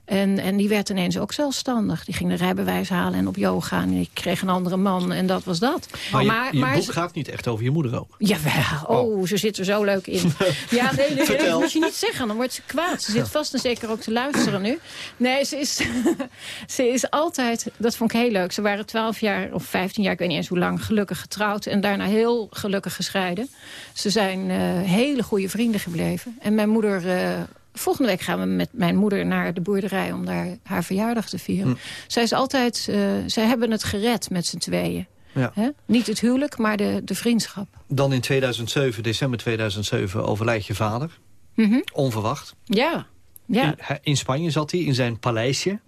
En, en die werd ineens ook zelfstandig. Die ging de rijbewijs halen en op yoga. En ik kreeg een andere man en dat was dat. Maar, je, je boek gaat niet echt over je moeder ook. Jawel, oh, ze zit er zo leuk in. ja, nee, nee, dat moet je niet zeggen, dan wordt ze kwaad. Ze zit vast en zeker ook te luisteren nu. Nee, ze is, ze is altijd, dat vond ik heel leuk. Ze waren 12 jaar of 15 jaar, ik weet niet eens hoe lang, gelukkig getrouwd. En daarna heel gelukkig gescheiden. Ze zijn eh, hele goede vrienden gebleven. En mijn moeder... eh, Volgende week gaan we met mijn moeder naar de boerderij om daar haar verjaardag te vieren. Hm. Zij is altijd, eh, zij hebben het gered met z'n tweeën. Ja. Niet het huwelijk, maar de, de vriendschap. Dan in 2007, december 2007, overlijdt je vader. Mhm. Onverwacht. Ja, ja, In, in Spanje zat hij, in zijn paleisje.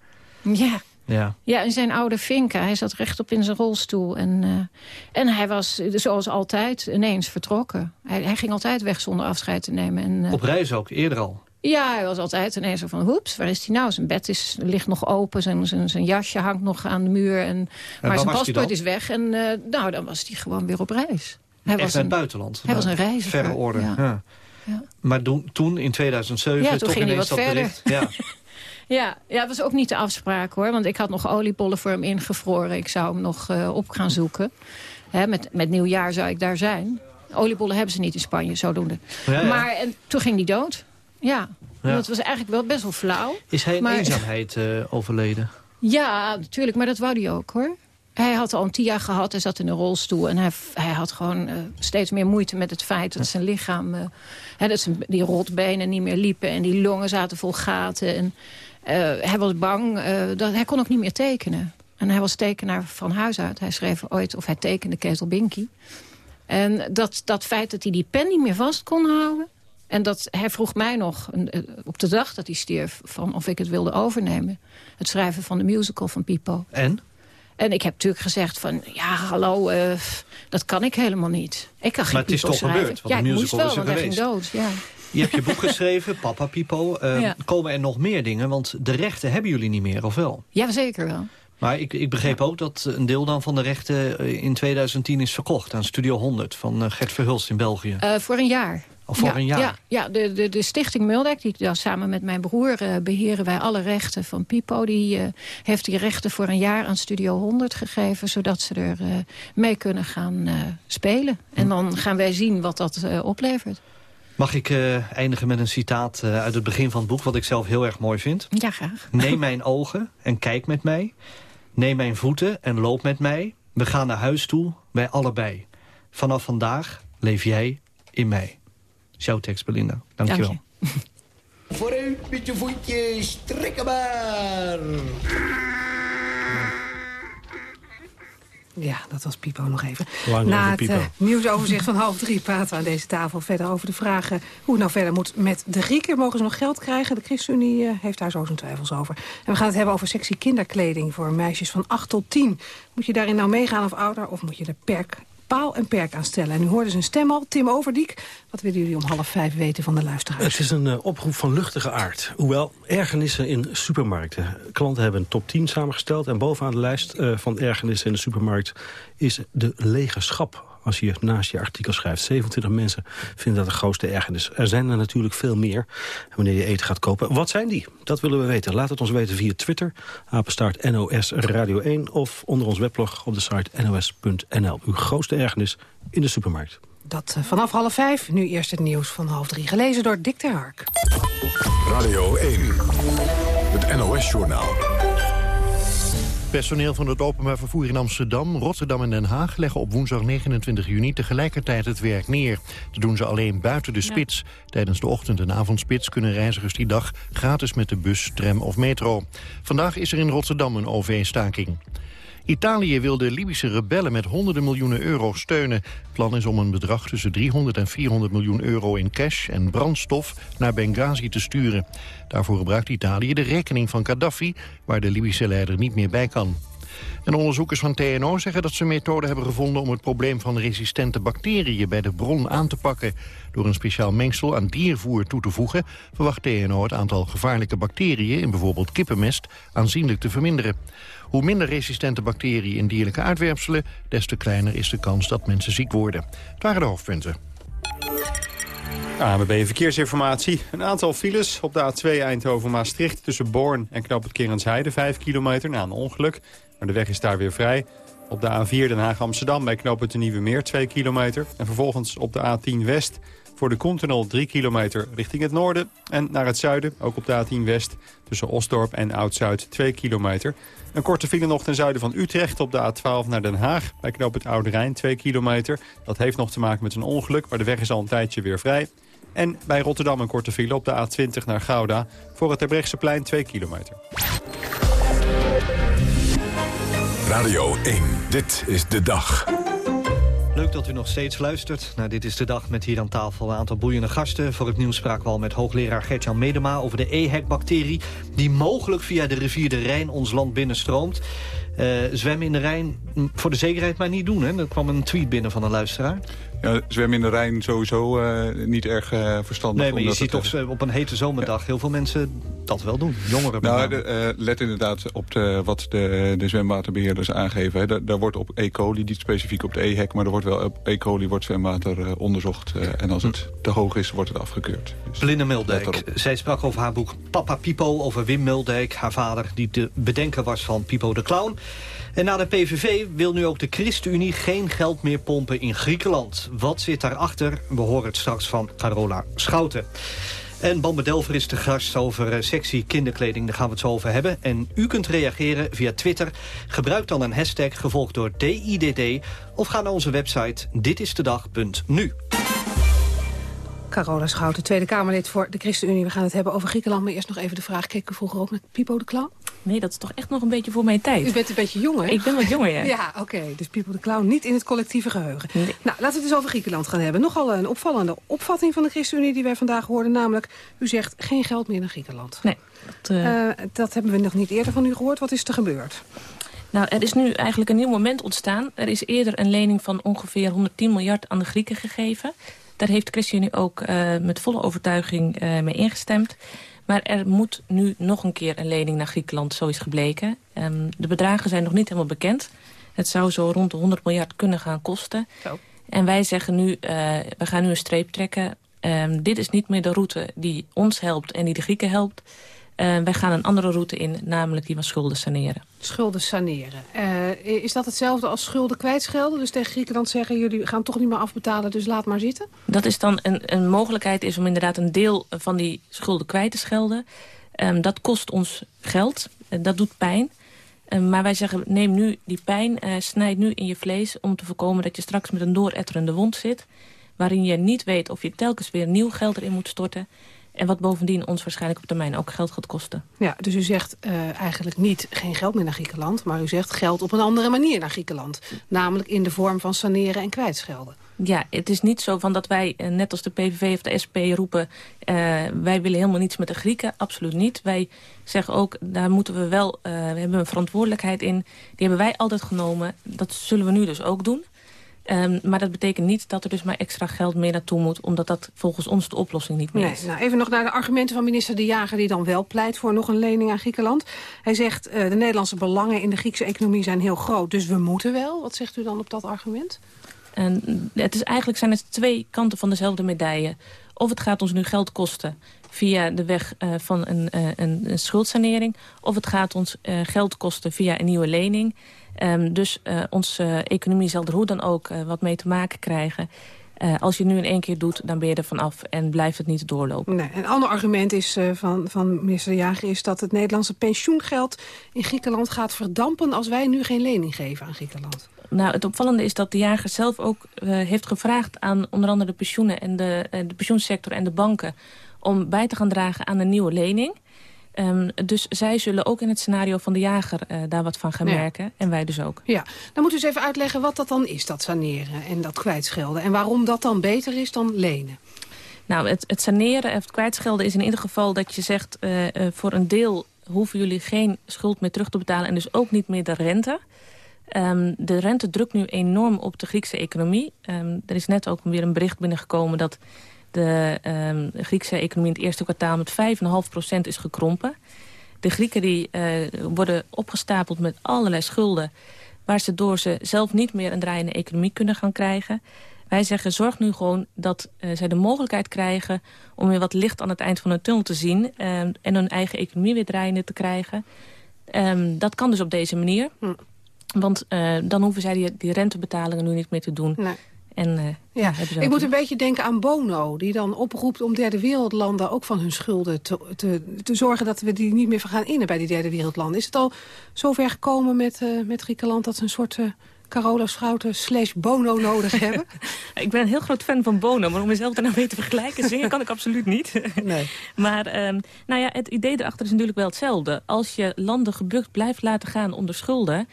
ja. Ja. Ja, in zijn oude finca. Hij zat rechtop in zijn rolstoel. En, eh, en hij was, zoals altijd, ineens vertrokken. Hij, hij ging altijd weg zonder afscheid te nemen. En, eh, Op reis ook, eerder al. Ja, hij was altijd ineens zo van, hoeps, waar is hij nou? Zijn bed is, ligt nog open, zijn, zijn, zijn jasje hangt nog aan de muur. En, maar zijn hij paspoort is weg. En eh, nou, dan was hij gewoon weer op reis. Hij Echt was een, het buitenland. hij was een reiziger, Verre orde. ja. Ja. Ja. Maar toen, in 2007, Ja, toen toch ging hij ineens wat dat verder. Ja. Ja, ja, dat was ook niet de afspraak hoor. Want ik had nog oliebollen voor hem ingevroren. Ik zou hem nog eh, op gaan zoeken. Hè, met, met nieuwjaar zou ik daar zijn. Oliebollen hebben ze niet in Spanje, zodoende. Ja, ja. Maar en toen ging hij dood. Ja. Ja. dat was eigenlijk wel best wel flauw. Is hij in Maar- eenzaamheid eh, overleden? Ja, natuurlijk, maar dat wou hij ook hoor. Hij had al een TIA gehad, hij zat in een rolstoel... en hij, hij had gewoon eh, steeds meer moeite met het feit dat zijn lichaam... eh, hè, dat zijn, die rotbenen niet meer liepen en die longen zaten vol gaten. En, hij was bang, dat, hij kon ook niet meer tekenen. En hij was tekenaar van huis uit. Hij schreef ooit, of hij tekende Ketel Binky. En dat, dat feit dat hij die pen niet meer vast kon houden... En dat, hij vroeg mij nog, eh, op de dag dat hij stierf... Van of ik het wilde overnemen. Het schrijven van de musical van Pipo. En? En ik heb natuurlijk gezegd van... ja, hallo, eh, dat kan ik helemaal niet. Ik kan geen Maar het is toch schrijven. gebeurd, want ja, de ik moest musical wel, is er geweest. dood. Ja. Je hebt je boek geschreven, Papa Pipo. Eh, Ja. Komen er nog meer dingen? Want de rechten hebben jullie niet meer, of wel? ja, zeker wel. Maar ik, ik begreep ook dat een deel dan van de rechten in 2010 is verkocht... aan Studio 100 van Gert Verhulst in België. voor een jaar. Of voor ja, een jaar? Ja, ja de, de, de stichting Muldek, die dan samen met mijn broer uh, beheren wij alle rechten van Pipo. Die uh, heeft die rechten voor een jaar aan Studio 100 gegeven, zodat ze er uh, mee kunnen gaan spelen. En dan gaan wij zien wat dat oplevert. Mag ik eindigen met een citaat uit het begin van het boek, wat ik zelf heel erg mooi vind? Ja, graag. Neem mijn ogen en kijk met mij. Neem mijn voeten en loop met mij. We gaan naar huis toe, wij allebei. Vanaf vandaag leef jij in mij. Tekst, Belinda. Dank, Dank je wel. Vooruit met je voetjes, trekken maar. Ja, dat was Pipo nog even. Lang Na het uh, nieuwsoverzicht van half drie praten we aan deze tafel verder over de vragen hoe het nou verder moet met de Grieken. Mogen ze nog geld krijgen? De ChristenUnie uh, heeft daar zo zijn twijfels over. En we gaan het hebben over sexy kinderkleding voor meisjes van 8 tot 10. Moet je daarin nou meegaan of ouder of moet je de perk paal en perk aanstellen. En nu hoorden ze een stem al, Tim Overdiek. Wat willen jullie om half vijf weten van de luisteraars? Het is een uh, oproep van luchtige aard. Hoewel ergernissen in supermarkten. Klanten hebben een top 10 samengesteld. En bovenaan de lijst uh, van ergernissen in de supermarkt is de lege schap als je naast je artikel schrijft. 27 mensen vinden dat de grootste ergernis. Er zijn er natuurlijk veel meer wanneer je eten gaat kopen. Wat zijn die? Dat willen we weten. Laat het ons weten via Twitter, apenstaart NOS Radio 1... of onder ons weblog op de site nos.nl. Uw grootste ergernis in de supermarkt. Dat uh, vanaf half vijf. Nu eerst het nieuws van half drie. Gelezen door Dick ter Hark. Radio 1. Het NOS-journaal. Personeel van het openbaar vervoer in Amsterdam, Rotterdam en Den Haag... leggen op woensdag 29 juni tegelijkertijd het werk neer. Dat doen ze alleen buiten de spits. Tijdens de ochtend- en avondspits kunnen reizigers die dag... gratis met de bus, tram of metro. Vandaag is er in Rotterdam een OV-staking. Italië wil de Libische rebellen met honderden miljoenen euro steunen. Het plan is om een bedrag tussen 300 en 400 miljoen euro in cash en brandstof naar Benghazi te sturen. Daarvoor gebruikt Italië de rekening van Gaddafi, waar de Libische leider niet meer bij kan. En onderzoekers van TNO zeggen dat ze een methode hebben gevonden om het probleem van resistente bacteriën bij de bron aan te pakken. Door een speciaal mengsel aan diervoer toe te voegen verwacht TNO het aantal gevaarlijke bacteriën in bijvoorbeeld kippenmest aanzienlijk te verminderen. Hoe minder resistente bacteriën in dierlijke uitwerpselen, des te kleiner is de kans dat mensen ziek worden. Het waren de hoofdpunten. ANWB Verkeersinformatie. Een aantal files op de A2 Eindhoven-Maastricht tussen Born en Knoop het Kerensheide. 5 kilometer na een ongeluk, maar de weg is daar weer vrij. Op de A4 Den Haag-Amsterdam bij Knoop het de Nieuwe Meer 2 kilometer. En vervolgens op de A10 West voor de Continental 3 kilometer richting het noorden. En naar het zuiden, ook op de A10 West tussen Osdorp en Oud-Zuid 2 kilometer. Een korte file nog ten zuiden van Utrecht op de A12 naar Den Haag. Bij knoop het Oude Rijn 2 kilometer. Dat heeft nog te maken met een ongeluk, maar de weg is al een tijdje weer vrij. En bij Rotterdam een korte file op de A20 naar Gouda. Voor het Terbrechtseplein 2 kilometer. Radio 1, dit is de dag. Leuk dat u nog steeds luistert. Nou, dit is de dag met hier aan tafel een aantal boeiende gasten. Voor het nieuws spraken we al met hoogleraar Gertjan Medema over de EHEC-bacterie... die mogelijk via de rivier de Rijn ons land binnenstroomt. Uh, zwemmen in de Rijn voor de zekerheid maar niet doen. Hè? Er kwam een tweet binnen van een luisteraar. Ja, zwemmen in de Rijn sowieso uh, niet erg uh, verstandig. Nee, maar je ziet toch op een hete zomerdag ja. heel veel mensen dat wel doen. Jongeren nou, de, let inderdaad op de, wat de, de zwemwaterbeheerders aangeven. Hè. Daar, daar, wordt op E. coli, niet specifiek op de EHEC... maar er wordt wel op E. coli wordt zwemwater onderzocht. en als het hm. te hoog is, wordt het afgekeurd. Dus Blinde Mildijk. Zij sprak over haar boek Papa Pipo over Wim Mildijk. Haar vader, die de bedenker was van Pipo de Clown. En na de PVV wil nu ook de ChristenUnie geen geld meer pompen in Griekenland. Wat zit daarachter? We horen het straks van Carola Schouten. En Bambe Delver is de gast over uh, sexy kinderkleding. Daar gaan we het zo over hebben. En u kunt reageren via Twitter. Gebruik dan een hashtag gevolgd door DIDD. Of ga naar onze website ditistedag.nu. Carola Schouten, Tweede Kamerlid voor de ChristenUnie. We gaan het hebben over Griekenland. Maar eerst nog even de vraag. Keken we vroeger ook met Pipo de Clown? Nee, dat is toch echt nog een beetje voor mijn tijd. U bent een beetje jong, hè? Ik ben wat jonger, ja. ja, oké. Okay. Dus Pipo de Clown niet in het collectieve geheugen. Nee. Nou, laten we het eens over Griekenland gaan hebben. Nogal een opvallende opvatting van de ChristenUnie die wij vandaag hoorden. Namelijk, u zegt geen geld meer naar Griekenland. Nee. Dat, uh... Uh, dat hebben we nog niet eerder van u gehoord. Wat is er gebeurd? Nou, er is nu eigenlijk een nieuw moment ontstaan. Er is eerder een lening van ongeveer 110 miljard aan de Grieken gegeven. Daar heeft ChristenUnie ook uh, met volle overtuiging uh, mee ingestemd. Maar er moet nu nog een keer een lening naar Griekenland, zo is gebleken. Um, de bedragen zijn nog niet helemaal bekend. Het zou zo rond de 100 miljard kunnen gaan kosten. Zo. En wij zeggen nu, uh, we gaan nu een streep trekken. Um, dit is niet meer de route die ons helpt en die de Grieken helpt. Uh, wij gaan een andere route in, namelijk die van schulden saneren. Schulden saneren. Uh, is dat hetzelfde als schulden kwijtschelden? Dus tegen Griekenland zeggen, jullie gaan toch niet meer afbetalen, dus laat maar zitten? Dat is dan een, een mogelijkheid is om inderdaad een deel van die schulden kwijt te schelden. Um, dat kost ons geld, uh, dat doet pijn. Um, maar wij zeggen, neem nu die pijn, uh, snijd nu in je vlees... om te voorkomen dat je straks met een dooretterende wond zit... waarin je niet weet of je telkens weer nieuw geld erin moet storten... En wat bovendien ons waarschijnlijk op termijn ook geld gaat kosten. Ja, dus u zegt uh, eigenlijk niet geen geld meer naar Griekenland... maar u zegt geld op een andere manier naar Griekenland. Namelijk in de vorm van saneren en kwijtschelden. Ja, het is niet zo van dat wij, uh, net als de PVV of de SP, roepen... Uh, wij willen helemaal niets met de Grieken. Absoluut niet. Wij zeggen ook, daar moeten we wel... we hebben een verantwoordelijkheid in. Die hebben wij altijd genomen. Dat zullen we nu dus ook doen. Um, maar dat betekent niet dat er dus maar extra geld meer naartoe moet... omdat dat volgens ons de oplossing niet meer nee, is. Nou, even nog naar de argumenten van minister De Jager... die dan wel pleit voor nog een lening aan Griekenland. Hij zegt, uh, de Nederlandse belangen in de Griekse economie zijn heel groot... dus we moeten wel. Wat zegt u dan op dat argument? En het is eigenlijk zijn het twee kanten van dezelfde medaille. Of het gaat ons nu geld kosten via de weg uh, van een, uh, een, een schuldsanering... of het gaat ons geld kosten via een nieuwe lening... Um, dus uh, onze economie zal er hoe dan ook uh, wat mee te maken krijgen. Uh, als je het nu in één keer doet, dan ben je er vanaf en blijft het niet doorlopen. Nee, een ander argument is, van, van minister De Jager is dat het Nederlandse pensioengeld in Griekenland gaat verdampen als wij nu geen lening geven aan Griekenland. Nou, het opvallende is dat de jager zelf ook heeft gevraagd aan onder andere de pensioenen en de, de pensioensector en de banken om bij te gaan dragen aan een nieuwe lening. Um, dus zij zullen ook in het scenario van de jager uh, daar wat van gaan ja. merken. En wij dus ook. Ja, dan moet u eens even uitleggen wat dat dan is, dat saneren en dat kwijtschelden. En waarom dat dan beter is dan lenen. Nou, het, het saneren en het kwijtschelden is in ieder geval dat je zegt... Uh, uh, voor een deel hoeven jullie geen schuld meer terug te betalen... en dus ook niet meer de rente. Um, de rente drukt nu enorm op de Griekse economie. Um, er is net ook weer een bericht binnengekomen dat de um, Griekse economie in het eerste kwartaal met 5,5% is gekrompen. De Grieken die, uh, worden opgestapeld met allerlei schulden... waar ze door ze zelf niet meer een draaiende economie kunnen gaan krijgen. Wij zeggen, zorg nu gewoon dat uh, zij de mogelijkheid krijgen... om weer wat licht aan het eind van hun tunnel te zien... Uh, en hun eigen economie weer draaiende te krijgen. Um, dat kan dus op deze manier. Hm. Want uh, dan hoeven zij die, die rentebetalingen nu niet meer te doen... Nee. En, uh, ja. Ik moet een beetje denken aan Bono, die dan oproept om derde wereldlanden ook van hun schulden te, te, te zorgen dat we die niet meer gaan innen bij die derde wereldlanden. Is het al zover gekomen met, uh, met Griekenland dat ze een soort uh, Carola Schouten slash Bono nodig hebben? ik ben een heel groot fan van Bono, maar om mezelf daar nou mee te vergelijken, zingen kan ik absoluut niet. nee. Maar um, nou ja, het idee erachter is natuurlijk wel hetzelfde. Als je landen gebukt blijft laten gaan onder schulden,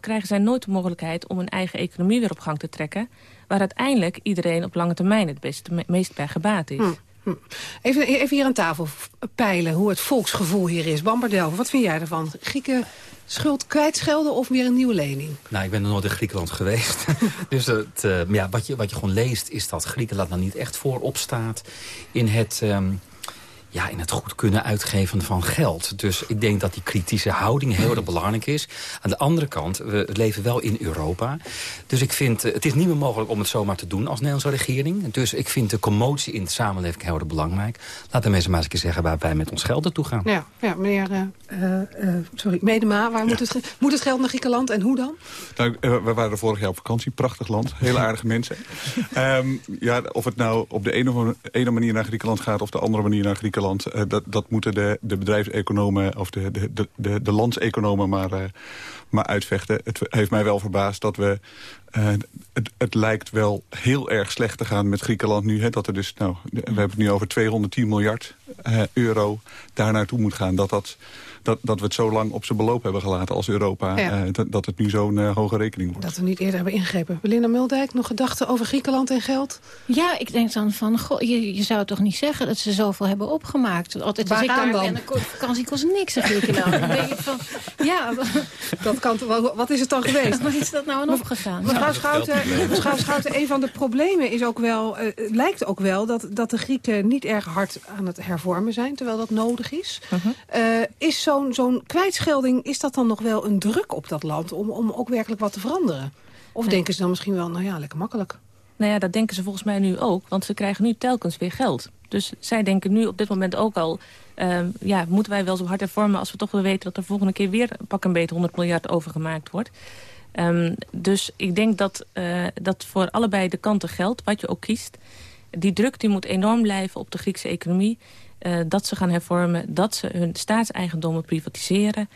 krijgen zij nooit de mogelijkheid om hun eigen economie weer op gang te trekken waar uiteindelijk iedereen op lange termijn het beste, me meest bij gebaat is. Hm, hm. Even, even hier aan tafel peilen hoe het volksgevoel hier is. Bamber wat vind jij ervan? Grieken schuld kwijtschelden of weer een nieuwe lening? Nou, ik ben nog nooit in Griekenland geweest. dus het, uh, ja, wat, je, wat je gewoon leest is dat Griekenland nou niet echt voorop staat... in het... Um, ja, in het goed kunnen uitgeven van geld. Dus ik denk dat die kritische houding heel erg belangrijk is. Aan de andere kant, we leven wel in Europa. Dus ik vind, het is niet meer mogelijk om het zomaar te doen als Nederlandse regering. Dus ik vind de commotie in de samenleving heel erg belangrijk. Laat de mensen maar eens een keer zeggen waar wij met ons geld naartoe gaan. Ja, ja meneer, uh, uh, sorry, Medema, waar moet het, moet het geld naar Griekenland en hoe dan? Nou, we waren vorig jaar op vakantie, prachtig land, hele aardige mensen. Um, ja, of het nou op de ene, ene manier naar Griekenland gaat of de andere manier naar Griekenland Uh, dat, dat moeten de, de bedrijfseconomen of de, de, de, de, de landseconomen maar, uh, maar uitvechten. Het heeft mij wel verbaasd dat we... Uh, het, het lijkt wel heel erg slecht te gaan met Griekenland nu. Hè, dat er dus, nou, we hebben het nu over 210 miljard euro daar naartoe moet gaan. Dat dat dat, dat we het zo lang op zijn beloop hebben gelaten als Europa. Ja. Uh, dat, dat het nu zo'n uh, hoge rekening wordt. Dat we niet eerder hebben ingegrepen. Belinda Muldijk, nog gedachten over Griekenland en geld? Ja, ik denk dan van, goh, je, je zou toch niet zeggen dat ze zoveel hebben opgemaakt. Altijd als ik daar dan? En de vakantie kost niks in Griekenland. dan denk ik van, ja. Dat kan, wat is het dan geweest? Waar is dat nou aan opgegaan? Mevrouw Mevrouw Schouten, mevrouw Schouten, een van de problemen is ook wel, uh, lijkt ook wel... Dat, dat de Grieken niet erg hard aan het hervormen zijn, terwijl dat nodig is. uh, is zo'n zo'n kwijtschelding, is dat dan nog wel een druk op dat land... om, om ook werkelijk wat te veranderen? Of denken ze dan misschien wel, nou ja, lekker makkelijk? Nou ja, dat denken ze volgens mij nu ook. Want ze krijgen nu telkens weer geld. Dus zij denken nu op dit moment ook al... Uh, ja, moeten wij wel zo hard hervormen als we toch wel weten... dat er volgende keer weer pak een beetje 100 miljard overgemaakt wordt. Um, dus ik denk dat uh, dat voor allebei de kanten geldt, wat je ook kiest. Die druk die moet enorm blijven op de Griekse economie. Uh, dat ze gaan hervormen, dat ze hun staatseigendommen privatiseren.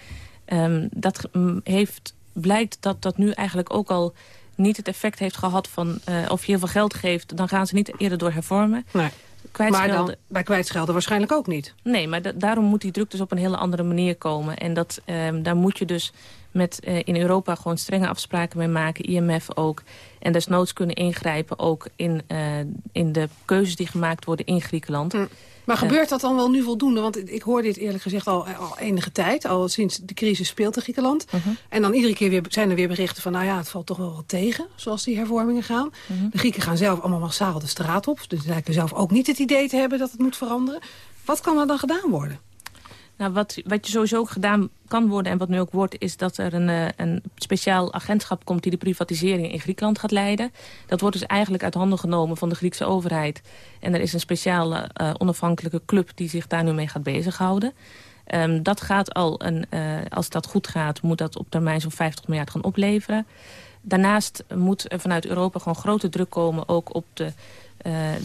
Um, dat heeft, blijkt dat dat nu eigenlijk ook al niet het effect heeft gehad van... Uh, of je heel veel geld geeft, dan gaan ze niet eerder door hervormen. Nee. Maar dan, bij kwijtschelden waarschijnlijk ook niet. Nee, maar daarom moet die druk dus op een hele andere manier komen. En dat, um, daar moet je dus met uh, in Europa gewoon strenge afspraken mee maken. IMF ook. En desnoods kunnen ingrijpen ook in, uh, in de keuzes die gemaakt worden in Griekenland. Hm. Maar gebeurt dat dan wel nu voldoende? Want ik hoor dit eerlijk gezegd al, al enige tijd. Al sinds de crisis speelt in Griekenland. Uh -huh. En dan iedere keer weer, zijn er weer berichten van... nou ja, het valt toch wel wat tegen, zoals die hervormingen gaan. Uh -huh. De Grieken gaan zelf allemaal massaal de straat op. Dus lijken zelf ook niet het idee te hebben dat het moet veranderen. Wat kan er dan gedaan worden? Nou, wat, wat je sowieso ook gedaan kan worden en wat nu ook wordt... is dat er een, uh, een speciaal agentschap komt die de privatisering in Griekenland gaat leiden. Dat wordt dus eigenlijk uit handen genomen van de Griekse overheid. En er is een speciale uh, onafhankelijke club die zich daar nu mee gaat bezighouden. Um, dat gaat al, een, uh, als dat goed gaat, moet dat op termijn zo'n 50 miljard gaan opleveren. Daarnaast moet er vanuit Europa gewoon grote druk komen... ook op de,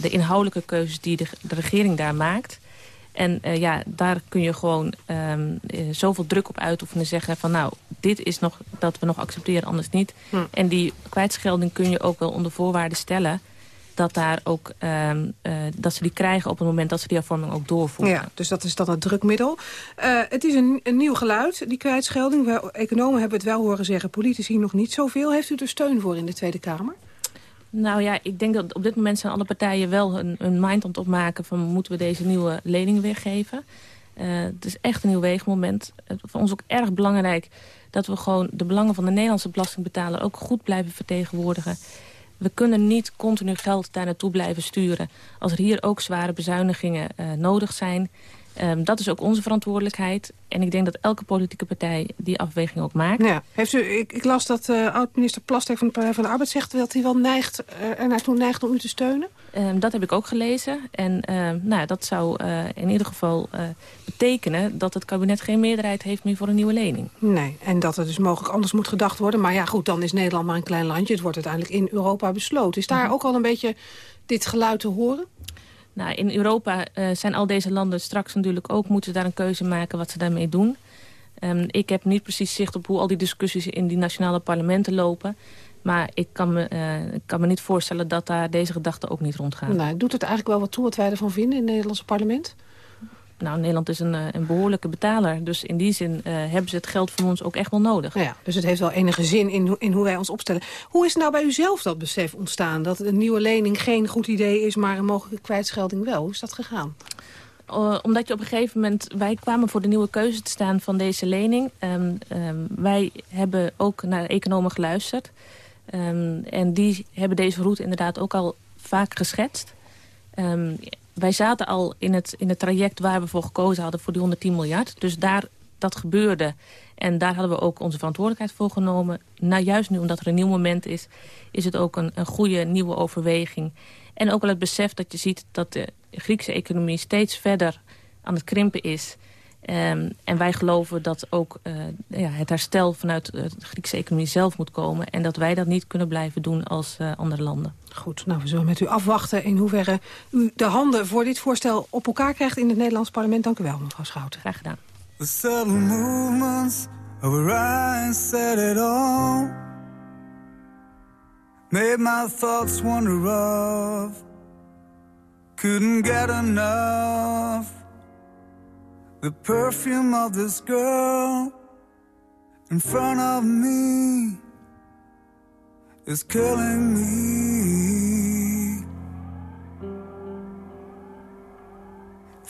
de inhoudelijke keuzes die de regering daar maakt... En uh, ja, daar kun je gewoon um, uh, zoveel druk op uitoefenen. Zeggen van nou, dit is nog dat we nog accepteren, anders niet. Hm. En die kwijtschelding kun je ook wel onder voorwaarden stellen dat, daar ook, um, uh, dat ze die krijgen op het moment dat ze die hervorming ook doorvoeren. Ja, dus dat is dan het drukmiddel. Uh, het is een, een, nieuw geluid, die kwijtschelding. We, economen hebben het wel horen zeggen, politici nog niet zoveel. Heeft u er steun voor in de Tweede Kamer? Nou ja, ik denk dat op dit moment zijn alle partijen wel een, een mind aan opmaken... van moeten we deze nieuwe lening weergeven. Uh, het is echt een nieuw weegmoment. Voor ons ook erg belangrijk dat we gewoon de belangen van de Nederlandse belastingbetaler... ook goed blijven vertegenwoordigen. We kunnen niet continu geld daar naartoe blijven sturen... als er hier ook zware bezuinigingen uh, nodig zijn... Um, dat is ook onze verantwoordelijkheid. En ik denk dat elke politieke partij die afweging ook maakt. Ja. Heeft u, ik, ik las dat uh, oud-minister Plasterk van de Partij van de Arbeid zegt... dat hij wel neigt, uh, er naartoe neigt om u te steunen? Um, dat heb ik ook gelezen. En uh, nou, dat zou uh, in ieder geval betekenen dat het kabinet geen meerderheid heeft meer voor een nieuwe lening. Nee, en dat er dus mogelijk anders moet gedacht worden. Maar ja, goed, dan is Nederland maar een klein landje. Het wordt uiteindelijk in Europa besloten. Is daar mhm. ook al een beetje dit geluid te horen? Nou, in Europa uh, zijn al deze landen straks natuurlijk ook... moeten daar een keuze maken wat ze daarmee doen. Um, ik heb niet precies zicht op hoe al die discussies in die nationale parlementen lopen. Maar ik kan me, ik kan me niet voorstellen dat daar deze gedachten ook niet rondgaan. Nou, doet het eigenlijk wel wat toe wat wij ervan vinden in het Nederlandse parlement? Nou, Nederland is een, een behoorlijke betaler. Dus in die zin uh, hebben ze het geld van ons ook echt wel nodig. Ja, dus het heeft wel enige zin in, in hoe wij ons opstellen. Hoe is nou bij u zelf dat besef ontstaan? Dat een nieuwe lening geen goed idee is, maar een mogelijke kwijtschelding wel. Hoe is dat gegaan? Uh, omdat je op een gegeven moment... Wij kwamen voor de nieuwe keuze te staan van deze lening. Um, um, wij hebben ook naar economen geluisterd. Um, en die hebben deze route inderdaad ook al vaak geschetst. Um, wij zaten al in het, in het traject waar we voor gekozen hadden voor die 110 miljard. Dus daar dat gebeurde. En daar hadden we ook onze verantwoordelijkheid voor genomen. Nou, juist nu, omdat er een nieuw moment is, is het ook een, een goede nieuwe overweging. En ook al het besef dat je ziet dat de Griekse economie steeds verder aan het krimpen is. Um, en wij geloven dat ook uh, ja, het herstel vanuit de Griekse economie zelf moet komen. En dat wij dat niet kunnen blijven doen als uh, andere landen. Goed, nou we zullen met u afwachten in hoeverre u de handen voor dit voorstel op elkaar krijgt in het Nederlands parlement. Dank u wel, mevrouw Schouten. Graag gedaan. The movements of set it all Made my thoughts wander off Couldn't get enough The perfume of this girl in front of me is killing me.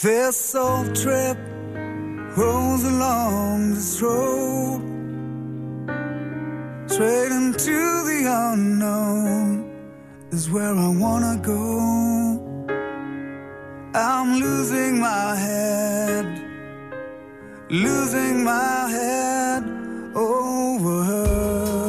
This soul trip rolls along this road. Straight into the unknown is where I wanna go. I'm losing my head, losing my head over her.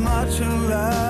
This much alive.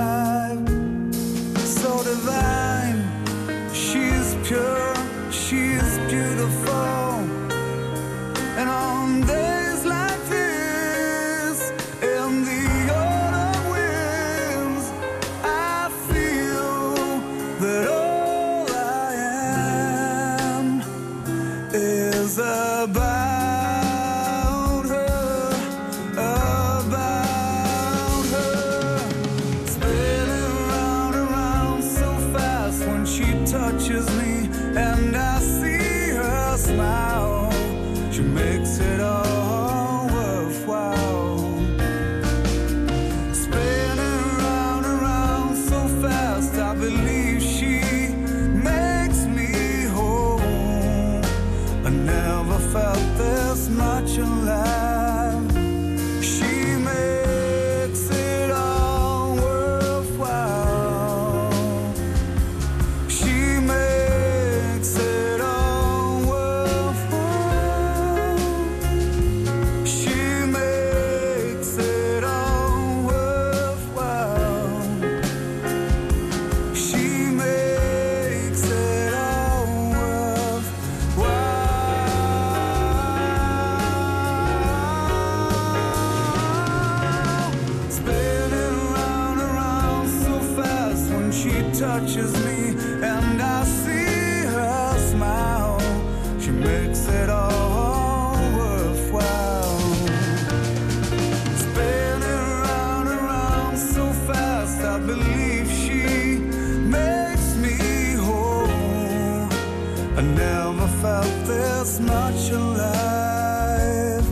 Much alive,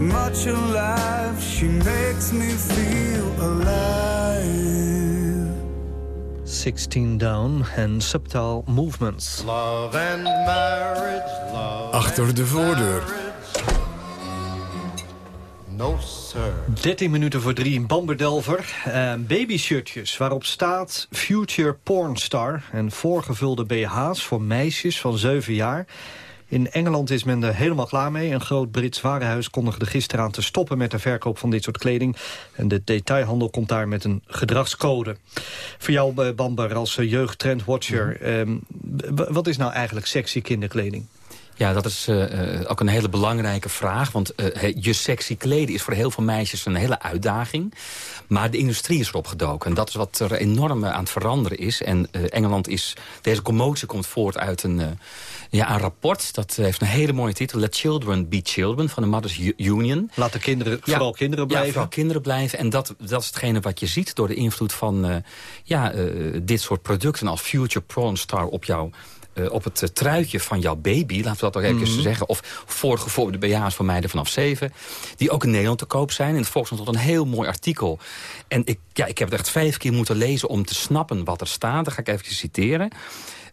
much alive. She makes me feel alive. 16 Down en Subtle Movements. Love and marriage, love Achter de voordeur. No sir. 13 minuten voor drie in Bamberdelver. Uh, babyshirtjes waarop staat Future Pornstar. En voorgevulde BH's voor meisjes van 7 jaar. In Engeland is men er helemaal klaar mee. Een groot Brits warenhuis kondigde gisteren aan te stoppen met de verkoop van dit soort kleding. En de detailhandel komt daar met een gedragscode. Voor jou, eh, Bamber, als eh, jeugdtrendwatcher... ehm, w- wat is nou eigenlijk sexy kinderkleding? Ja, dat is eh, eh, ook een hele belangrijke vraag. Want eh, je sexy kleden is voor heel veel meisjes een hele uitdaging. Maar de industrie is erop gedoken. En dat is wat er enorm aan het veranderen is. En Engeland is... Deze commotie komt voort uit een, ja, een rapport. Dat heeft een hele mooie titel. Let Children Be Children van de Mothers Union. Laat de kinderen, vooral kinderen Ja, blijven. vooral kinderen blijven. En dat, dat is hetgene wat je ziet door de invloed van ja, dit soort producten... als Future Prawn Star op jouw eh, op het eh, truitje van jouw baby, laten we dat ook even Mhm. zeggen... of voorgevormde BH's voor meiden vanaf zeven... die ook in Nederland te koop zijn. In het Volkskrant tot een heel mooi artikel. En ik, ja, ik heb het echt vijf keer moeten lezen om te snappen wat er staat. Dat ga ik even citeren.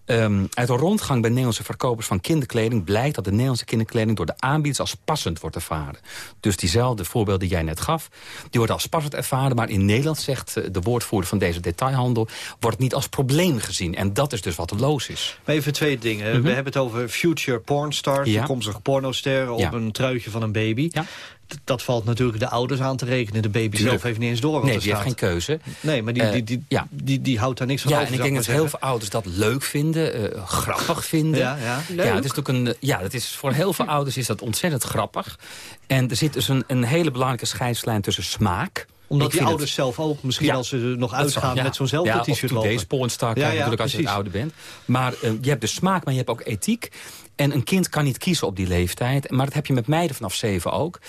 Ehm, uit een rondgang bij Nederlandse verkopers van kinderkleding... blijkt dat de Nederlandse kinderkleding door de aanbieders als passend wordt ervaren. Dus diezelfde voorbeeld die jij net gaf, die wordt als passend ervaren... maar in Nederland, zegt eh, de woordvoerder van deze detailhandel... wordt het niet als probleem gezien. En dat is dus wat er los is. Maar even twee dingen. Mhm. We hebben het over future pornstars, Ja. toekomstige pornosterren... op Ja. een truitje van een baby. D- Dat valt natuurlijk de ouders aan te rekenen. De baby zelf heeft niet eens door wat Nee, er die heeft staat. geen keuze. Nee, maar die, Eh, die, die, ja. die, die houdt daar niks van Ja, over. en ik denk dat heel veel ouders dat leuk vinden, eh, grappig vinden. Ja, ja. Leuk. ja, het is natuurlijk een, ja, dat is, voor heel veel ouders is dat ontzettend grappig. En er zit dus een, een hele belangrijke scheidslijn tussen smaak. Omdat die ouders het- zelf ook, misschien Ja, als ze er nog uitgaan ja. met zo'nzelfde ja, t-shirt of lopen. deze pornstar Ja, je ja, natuurlijk als je precies. ouder bent. Maar eh, je hebt de smaak, maar je hebt ook ethiek. En een kind kan niet kiezen op die leeftijd. Maar dat heb je met meiden vanaf zeven ook.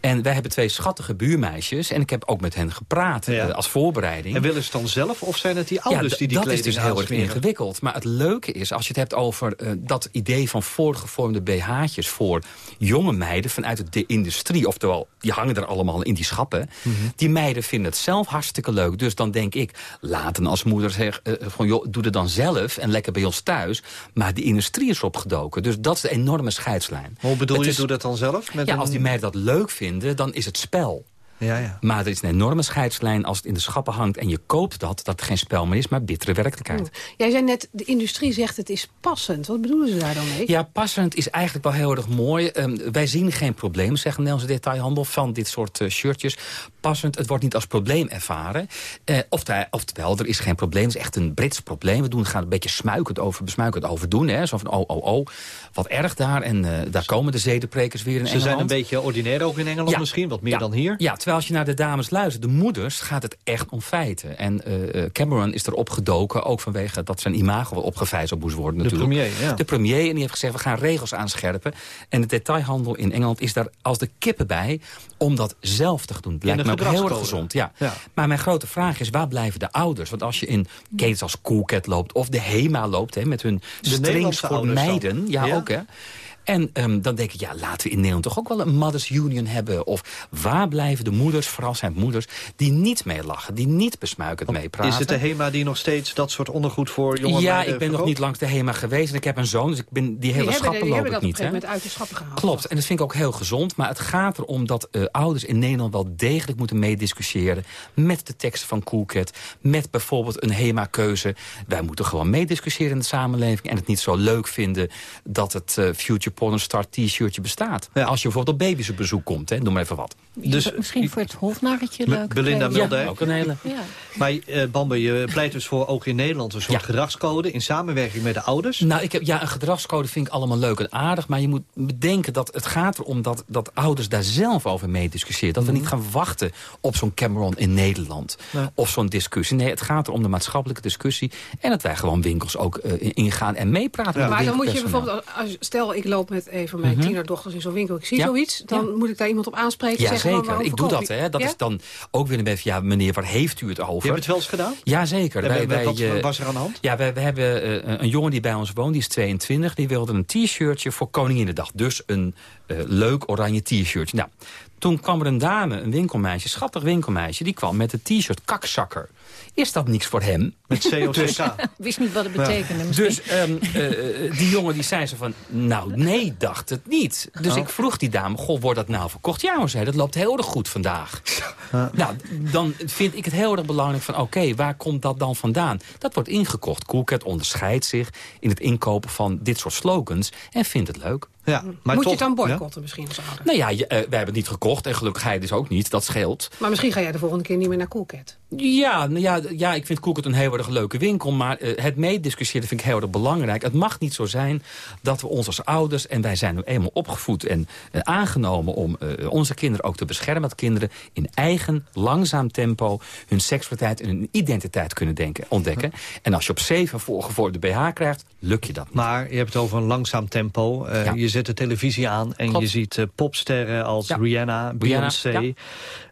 En wij hebben twee schattige buurmeisjes. En ik heb ook met hen gepraat Ja. eh, als voorbereiding. En willen ze dan zelf of zijn het die ouders die die dat is kleding dus heel erg ingewikkeld. Maar het leuke is, als je het hebt over eh, dat idee van voorgevormde BH'tjes voor jonge meiden vanuit de industrie, oftewel, die hangen er allemaal in die schappen. Mhm. Die meiden vinden het zelf hartstikke leuk. Dus dan denk ik, laten als moeder zeggen, eh, van joh, doe het dan zelf en lekker bij ons thuis. Maar die industrie is opgedoken. Dus dat is de enorme scheidslijn. Hoe bedoel Het je, is- doe dat dan zelf? Met ja, een- als die meiden dat leuk vinden, dan is het spel. Ja, ja. Maar er is een enorme scheidslijn als het in de schappen hangt... en je koopt dat, dat het geen spel meer is, maar bittere werkelijkheid. Jij zei net, de industrie zegt het is passend. Wat bedoelen ze daar dan mee? Ja, passend is eigenlijk wel heel erg mooi. Ehm, wij zien geen probleem, zegt de Nederlandse detailhandel... van dit soort eh, shirtjes. Passend, het wordt niet als probleem ervaren. Eh, ofte- oftewel, er is geen probleem. Het is echt een Brits probleem. We doen, gaan een beetje smuikend over, besmuikend over doen. Hè? Zo van, oh, oh, oh, wat erg daar. En eh, daar komen de zedeprekers weer in Ze Engeland. zijn een beetje ordinair ook in Engeland Ja. misschien, wat meer Ja. dan hier. Ja, terwijl als je naar de dames luistert, de moeders, gaat het echt om feiten. En eh, eh, Cameron is erop gedoken, ook vanwege dat zijn imago opgevijzeld moest worden De natuurlijk. premier, ja. De premier, en die heeft gezegd, we gaan regels aanscherpen. En de detailhandel in Engeland is daar als de kippen bij om dat zelf te doen. Lijkt de me ook heel erg gezond. Ja. Ja. Maar mijn grote vraag is, waar blijven de ouders? Want als je in ketens als Coolcat loopt of de HEMA loopt... Hè, met hun strings voor meiden. Ja, Ja? ook hè. En ehm, dan denk ik, ja, laten we in Nederland toch ook wel een Mothers Union hebben. Of waar blijven de moeders, vooral zijn het moeders... die niet meelachen, die niet besmuikend meepraten. Is het de HEMA die nog steeds dat soort ondergoed voor jonge ja, meiden ik ben nog niet langs de HEMA geweest en ik heb een zoon, dus ik ben die Die hele hebben, schappen die loop hebben ik dat op een niet. gegeven Hè? moment uit de schappen gehaald. Klopt, en dat vind ik ook heel gezond. Maar het gaat erom dat eh, ouders in Nederland wel degelijk moeten meediscussiëren... met de teksten van Coolcat, met bijvoorbeeld een HEMA-keuze. Wij moeten gewoon meediscussiëren in de samenleving... en het niet zo leuk vinden dat het eh, Future Porn Star t-shirtje bestaat. Als je bijvoorbeeld op baby's op bezoek komt, hè, noem maar even wat. Dus Misschien voor het hofnarretje leuk. Belinda. Mulder. Ja, ook een hele... Ja. Maar eh Bambe, je pleit dus voor ook in Nederland een soort Ja. gedragscode... in samenwerking met de ouders. Nou, ik heb, ja, een gedragscode vind ik allemaal leuk en aardig. Maar je moet bedenken dat het gaat erom dat, dat ouders daar zelf over mee discussiëren. Dat we niet gaan wachten op zo'n Cameron in Nederland. Of zo'n discussie. Nee, het gaat erom de maatschappelijke discussie. En dat wij gewoon winkels ook eh, in- ingaan en meepraten Maar dan moet je bijvoorbeeld, als, stel ik loop met een van mijn Mhm. tienerdochters in zo'n winkel, ik zie Ja. zoiets, dan moet ik daar iemand op aanspreken. Ja, zeggen, zeker. Ik doe dat. Hè. Dat Ja? is dan ook weer een beetje, ja, meneer, waar heeft u het over? Je hebt het wel eens gedaan? Jazeker. En wat- wat eh, was er aan de hand? Ja, wij, we hebben eh, een jongen die bij ons woont, die is 22. Die wilde een t-shirtje voor Koninginnedag. Dus een eh, leuk oranje t-shirtje. Nou, toen kwam er een dame, een winkelmeisje, schattig winkelmeisje... die kwam met het t-shirt kakzakker. Is dat niks voor hem? Met Dus- COCK. Wist niet wat het betekende misschien. Dus ehm, eh, die jongen die zei ze van, nou nee, dacht het niet. Dus Oh. ik vroeg die dame, goh, wordt dat nou verkocht? Ja, hoor, zei dat loopt heel erg goed vandaag. Nou, dan vind ik het heel erg belangrijk van, oké, waar komt dat dan vandaan? Dat wordt ingekocht. Coolcat onderscheidt zich in het inkopen van dit soort slogans en vindt het leuk. Ja, moet je het dan boycotten misschien als ouder? Nou ja, je, eh, wij hebben het niet gekocht en gelukkig hij dus ook niet. Dat scheelt. Maar misschien ga jij de volgende keer niet meer naar Coolcat. Ja, nou ja, ja, ik vind Coolcat een heel erg leuke winkel. Maar eh, het meediscussiëren vind ik heel erg belangrijk. Het mag niet zo zijn dat we ons als ouders... en wij zijn nu eenmaal opgevoed en eh, aangenomen om eh, onze kinderen ook te beschermen... dat kinderen in eigen, langzaam tempo... hun seksualiteit en hun identiteit kunnen denken, ontdekken. En als je op zeven voorgevorderde BH krijgt, lukt je dat niet. Maar je hebt het over een langzaam tempo. Ja. Je zet de televisie aan en Klopt. je ziet eh, popsterren als Ja. Rihanna, Beyoncé... ja.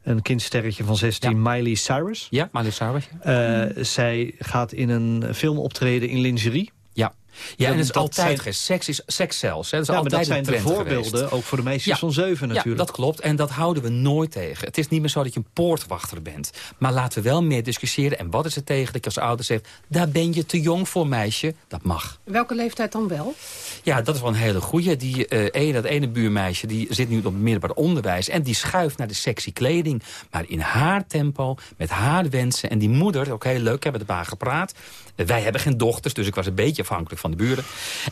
een kindsterretje van 16, Miley Cyrus. Ja, Miley Cyrus. Eh, zij gaat in een film optreden in lingerie. Ja. Ja, en het is dat altijd zijn- geen seks, is seks zelfs. Hè. Dat is Ja, maar altijd dat een zijn de voorbeelden, geweest. ook voor de meisjes Ja. van zeven Ja, natuurlijk. dat klopt. En dat houden we nooit tegen. Het is niet meer zo dat je een poortwachter bent. Maar laten we wel meer discussiëren. En wat is er tegen dat je als ouder zegt... daar ben je te jong voor, meisje. Dat mag. Welke leeftijd dan wel? Ja, dat is wel een hele goeie. Die, eh, ene, dat ene buurmeisje die zit nu op het middelbaar onderwijs... en die schuift naar de sexy kleding. Maar in haar tempo, met haar wensen. En die moeder, ook heel leuk, ik heb met haar gepraat. Wij hebben geen dochters, dus ik was een beetje afhankelijk van de buren.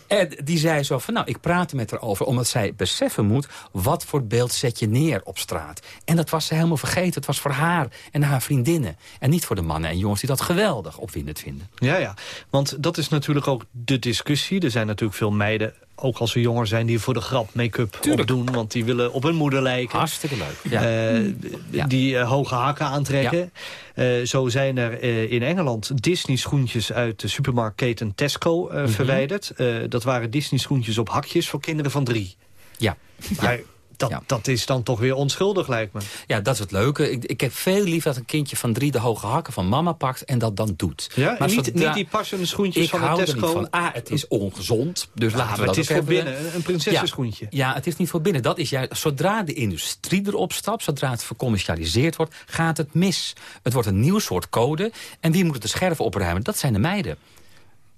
En die zei zo van, nou, ik praatte met haar over... omdat zij beseffen moet, wat voor beeld zet je neer op straat. En dat was ze helemaal vergeten. Het was voor haar en haar vriendinnen. En niet voor de mannen en jongens die dat geweldig opwindend vinden. Ja, ja. Want dat is natuurlijk ook de discussie. Er zijn natuurlijk veel meiden ook als ze jonger zijn, die voor de grap make-up opdoen. Want die willen op hun moeder lijken. Hartstikke leuk. Ja. Eh, Die eh, hoge hakken aantrekken. Eh, zo zijn er in Engeland Disney-schoentjes uit de supermarktketen Tesco Mhm. verwijderd. Dat waren Disney-schoentjes op hakjes voor kinderen van drie. Ja. Maar dat, dat is dan toch weer onschuldig, lijkt me. Ja, dat is het leuke. Ik, ik heb veel liever dat een kindje van drie de hoge hakken van mama pakt... en dat dan doet. Ja, en niet, zodra- niet die passende schoentjes ik van de Tesco. van. Ah, het is ongezond. Dus Ja, laten we maar dat het is voor binnen, een prinsessenschoentje. Ja, ja, het is niet voor binnen. Dat is juist, zodra de industrie erop stapt, zodra het vercommercialiseerd wordt, gaat het mis. Het wordt een nieuw soort code. En wie moet het de scherven opruimen? Dat zijn de meiden.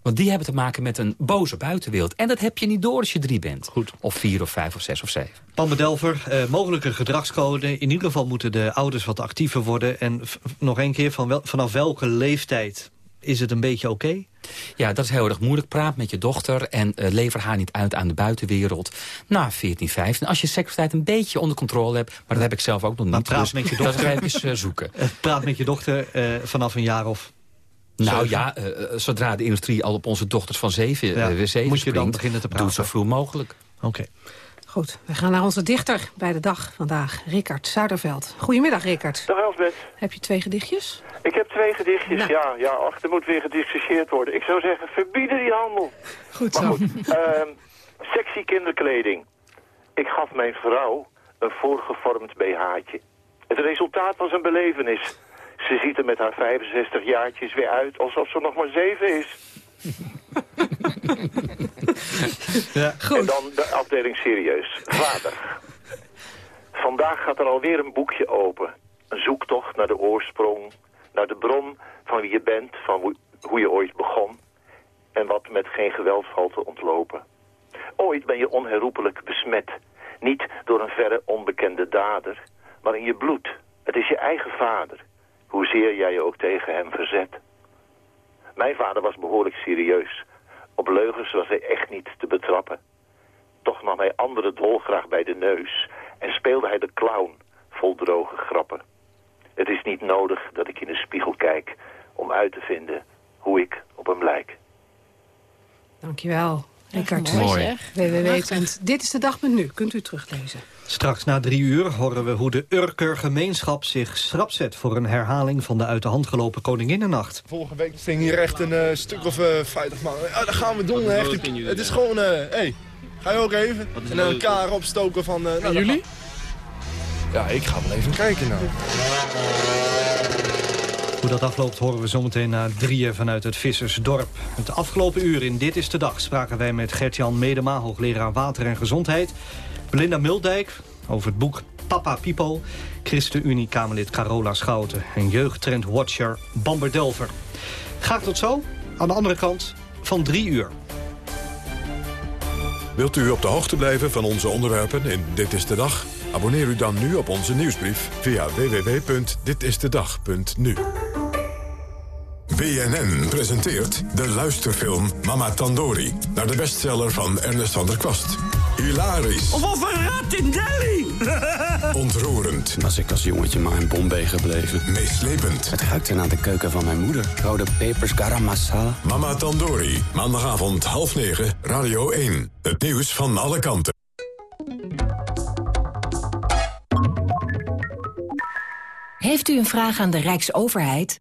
Want die hebben te maken met een boze buitenwereld. En dat heb je niet door als je drie bent. Goed. Of vier of vijf of zes of zeven. Paul Bedelver, eh, mogelijke gedragscode. In ieder geval moeten de ouders wat actiever worden. En nog een keer, van wel, vanaf welke leeftijd is het een beetje oké? Ja, dat is heel erg moeilijk. Praat met je dochter en eh, lever haar niet uit aan de buitenwereld. Na 14, 15. Als je seksualiteit een beetje onder controle hebt. Maar dat heb ik zelf ook nog niet. praat dus met je Dat dochter. ga ik eens eh, zoeken. Eh, praat met je dochter vanaf een jaar of... Nou ja, eh, eh, zodra de industrie al op onze dochters van zeven, Ja, eh, weer zeven moet je dan beginnen te Doe het zo praten. vroeg mogelijk. Oké. Goed, we gaan naar onze dichter bij de dag vandaag, Rickard Zuiderveld. Goedemiddag, Rickard. Dag Elsbeth. Heb je twee gedichtjes? Ik heb twee gedichtjes, Nou. ja. Ja, ach, er moet weer gediscussieerd worden. Ik zou zeggen, verbieden die handel. Goed maar zo. goed, ehm, sexy kinderkleding. Ik gaf mijn vrouw een voorgevormd BH'tje. Het resultaat was een belevenis. Ze ziet er met haar 65 jaartjes weer uit alsof ze nog maar zeven is. Ja, En dan de afdeling serieus. Vader. Vandaag gaat er alweer een boekje open. Een zoektocht naar de oorsprong. Naar de bron van wie je bent, van hoe, hoe je ooit begon. En wat met geen geweld valt te ontlopen. Ooit ben je onherroepelijk besmet. Niet door een verre onbekende dader, maar in je bloed. Het is je eigen vader. Hoezeer jij je ook tegen hem verzet. Mijn vader was behoorlijk serieus. Op leugens was hij echt niet te betrappen. Toch nam hij anderen dolgraag bij de neus en speelde hij de clown vol droge grappen. Het is niet nodig dat ik in de spiegel kijk om uit te vinden hoe ik op hem lijk. Dankjewel, Rickard. mooi zeg. www. Dit is de dag met nu. Kunt u teruglezen. Straks na drie uur horen we hoe de Urker gemeenschap zich schrap zet... voor een herhaling van de uit de hand gelopen Koninginnennacht. Vorige week sting hier echt een eh, stuk of eh 50 man. Ja, dat gaan we doen. hè. Echt, ik- het is gewoon, hé, hey, ga je ook even? En elkaar opstoken van... eh, nou, jullie? Ja, ik ga wel even kijken nou. Hoe dat afloopt horen we zometeen na drieën vanuit het Vissersdorp. Het afgelopen uur in Dit is de Dag spraken wij met Gert-Jan Medema... hoogleraar Water en Gezondheid. Belinda Muldijk over het boek Papa Pipo. ChristenUnie-Kamerlid Carola Schouten. En jeugdtrendwatcher Bamber Delver. Graag tot zo. Aan de andere kant van drie uur. Wilt u op de hoogte blijven van onze onderwerpen in Dit is de Dag? Abonneer u dan nu op onze nieuwsbrief via www.ditistedag.nu. BNN presenteert de luisterfilm Mama Tandori... naar de bestseller van Ernest van der Kwast. Hilarisch, Of over een rat in Delhi! ontroerend, Was ik als jongetje maar in Bombay gebleven. meeslepend. Het ruikte naar de keuken van mijn moeder. Rode pepers, garam masala. Mama Tandori, maandagavond half negen, Radio 1. Het nieuws van alle kanten. Heeft u een vraag aan de Rijksoverheid?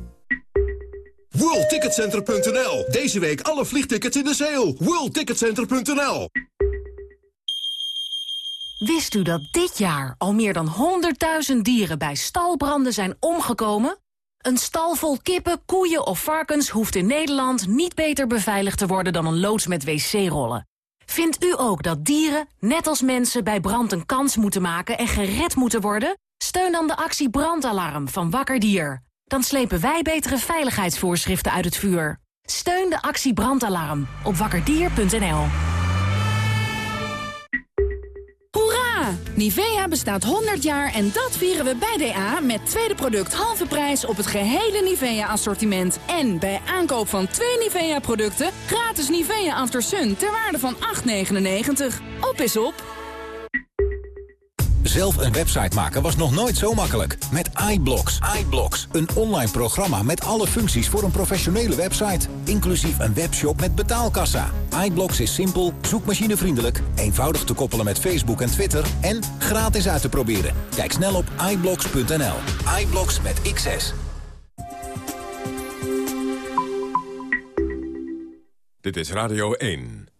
WorldTicketCenter.nl. Deze week alle vliegtickets in de sale. WorldTicketCenter.nl. Wist u dat dit jaar al meer dan 100.000 dieren bij stalbranden zijn omgekomen? Een stal vol kippen, koeien of varkens hoeft in Nederland niet beter beveiligd te worden dan een loods met wc-rollen. Vindt u ook dat dieren, net als mensen, bij brand een kans moeten maken en gered moeten worden? Steun dan de actie Brandalarm van Wakker Dier. Dan slepen wij betere veiligheidsvoorschriften uit het vuur. Steun de actie Brandalarm op wakkerdier.nl. Hoera! Nivea bestaat 100 jaar en dat vieren we bij DA met tweede product halve prijs op het gehele Nivea-assortiment. En bij aankoop van twee Nivea-producten gratis Nivea After Sun ter waarde van 8,99. Op is op! Zelf een website maken was nog nooit zo makkelijk. Met iBlocks. iBlocks, een online programma met alle functies voor een professionele website. Inclusief een webshop met betaalkassa. iBlocks is simpel, zoekmachinevriendelijk, eenvoudig te koppelen met Facebook en Twitter... en gratis uit te proberen. Kijk snel op iBlocks.nl. iBlocks met XS. Dit is Radio 1.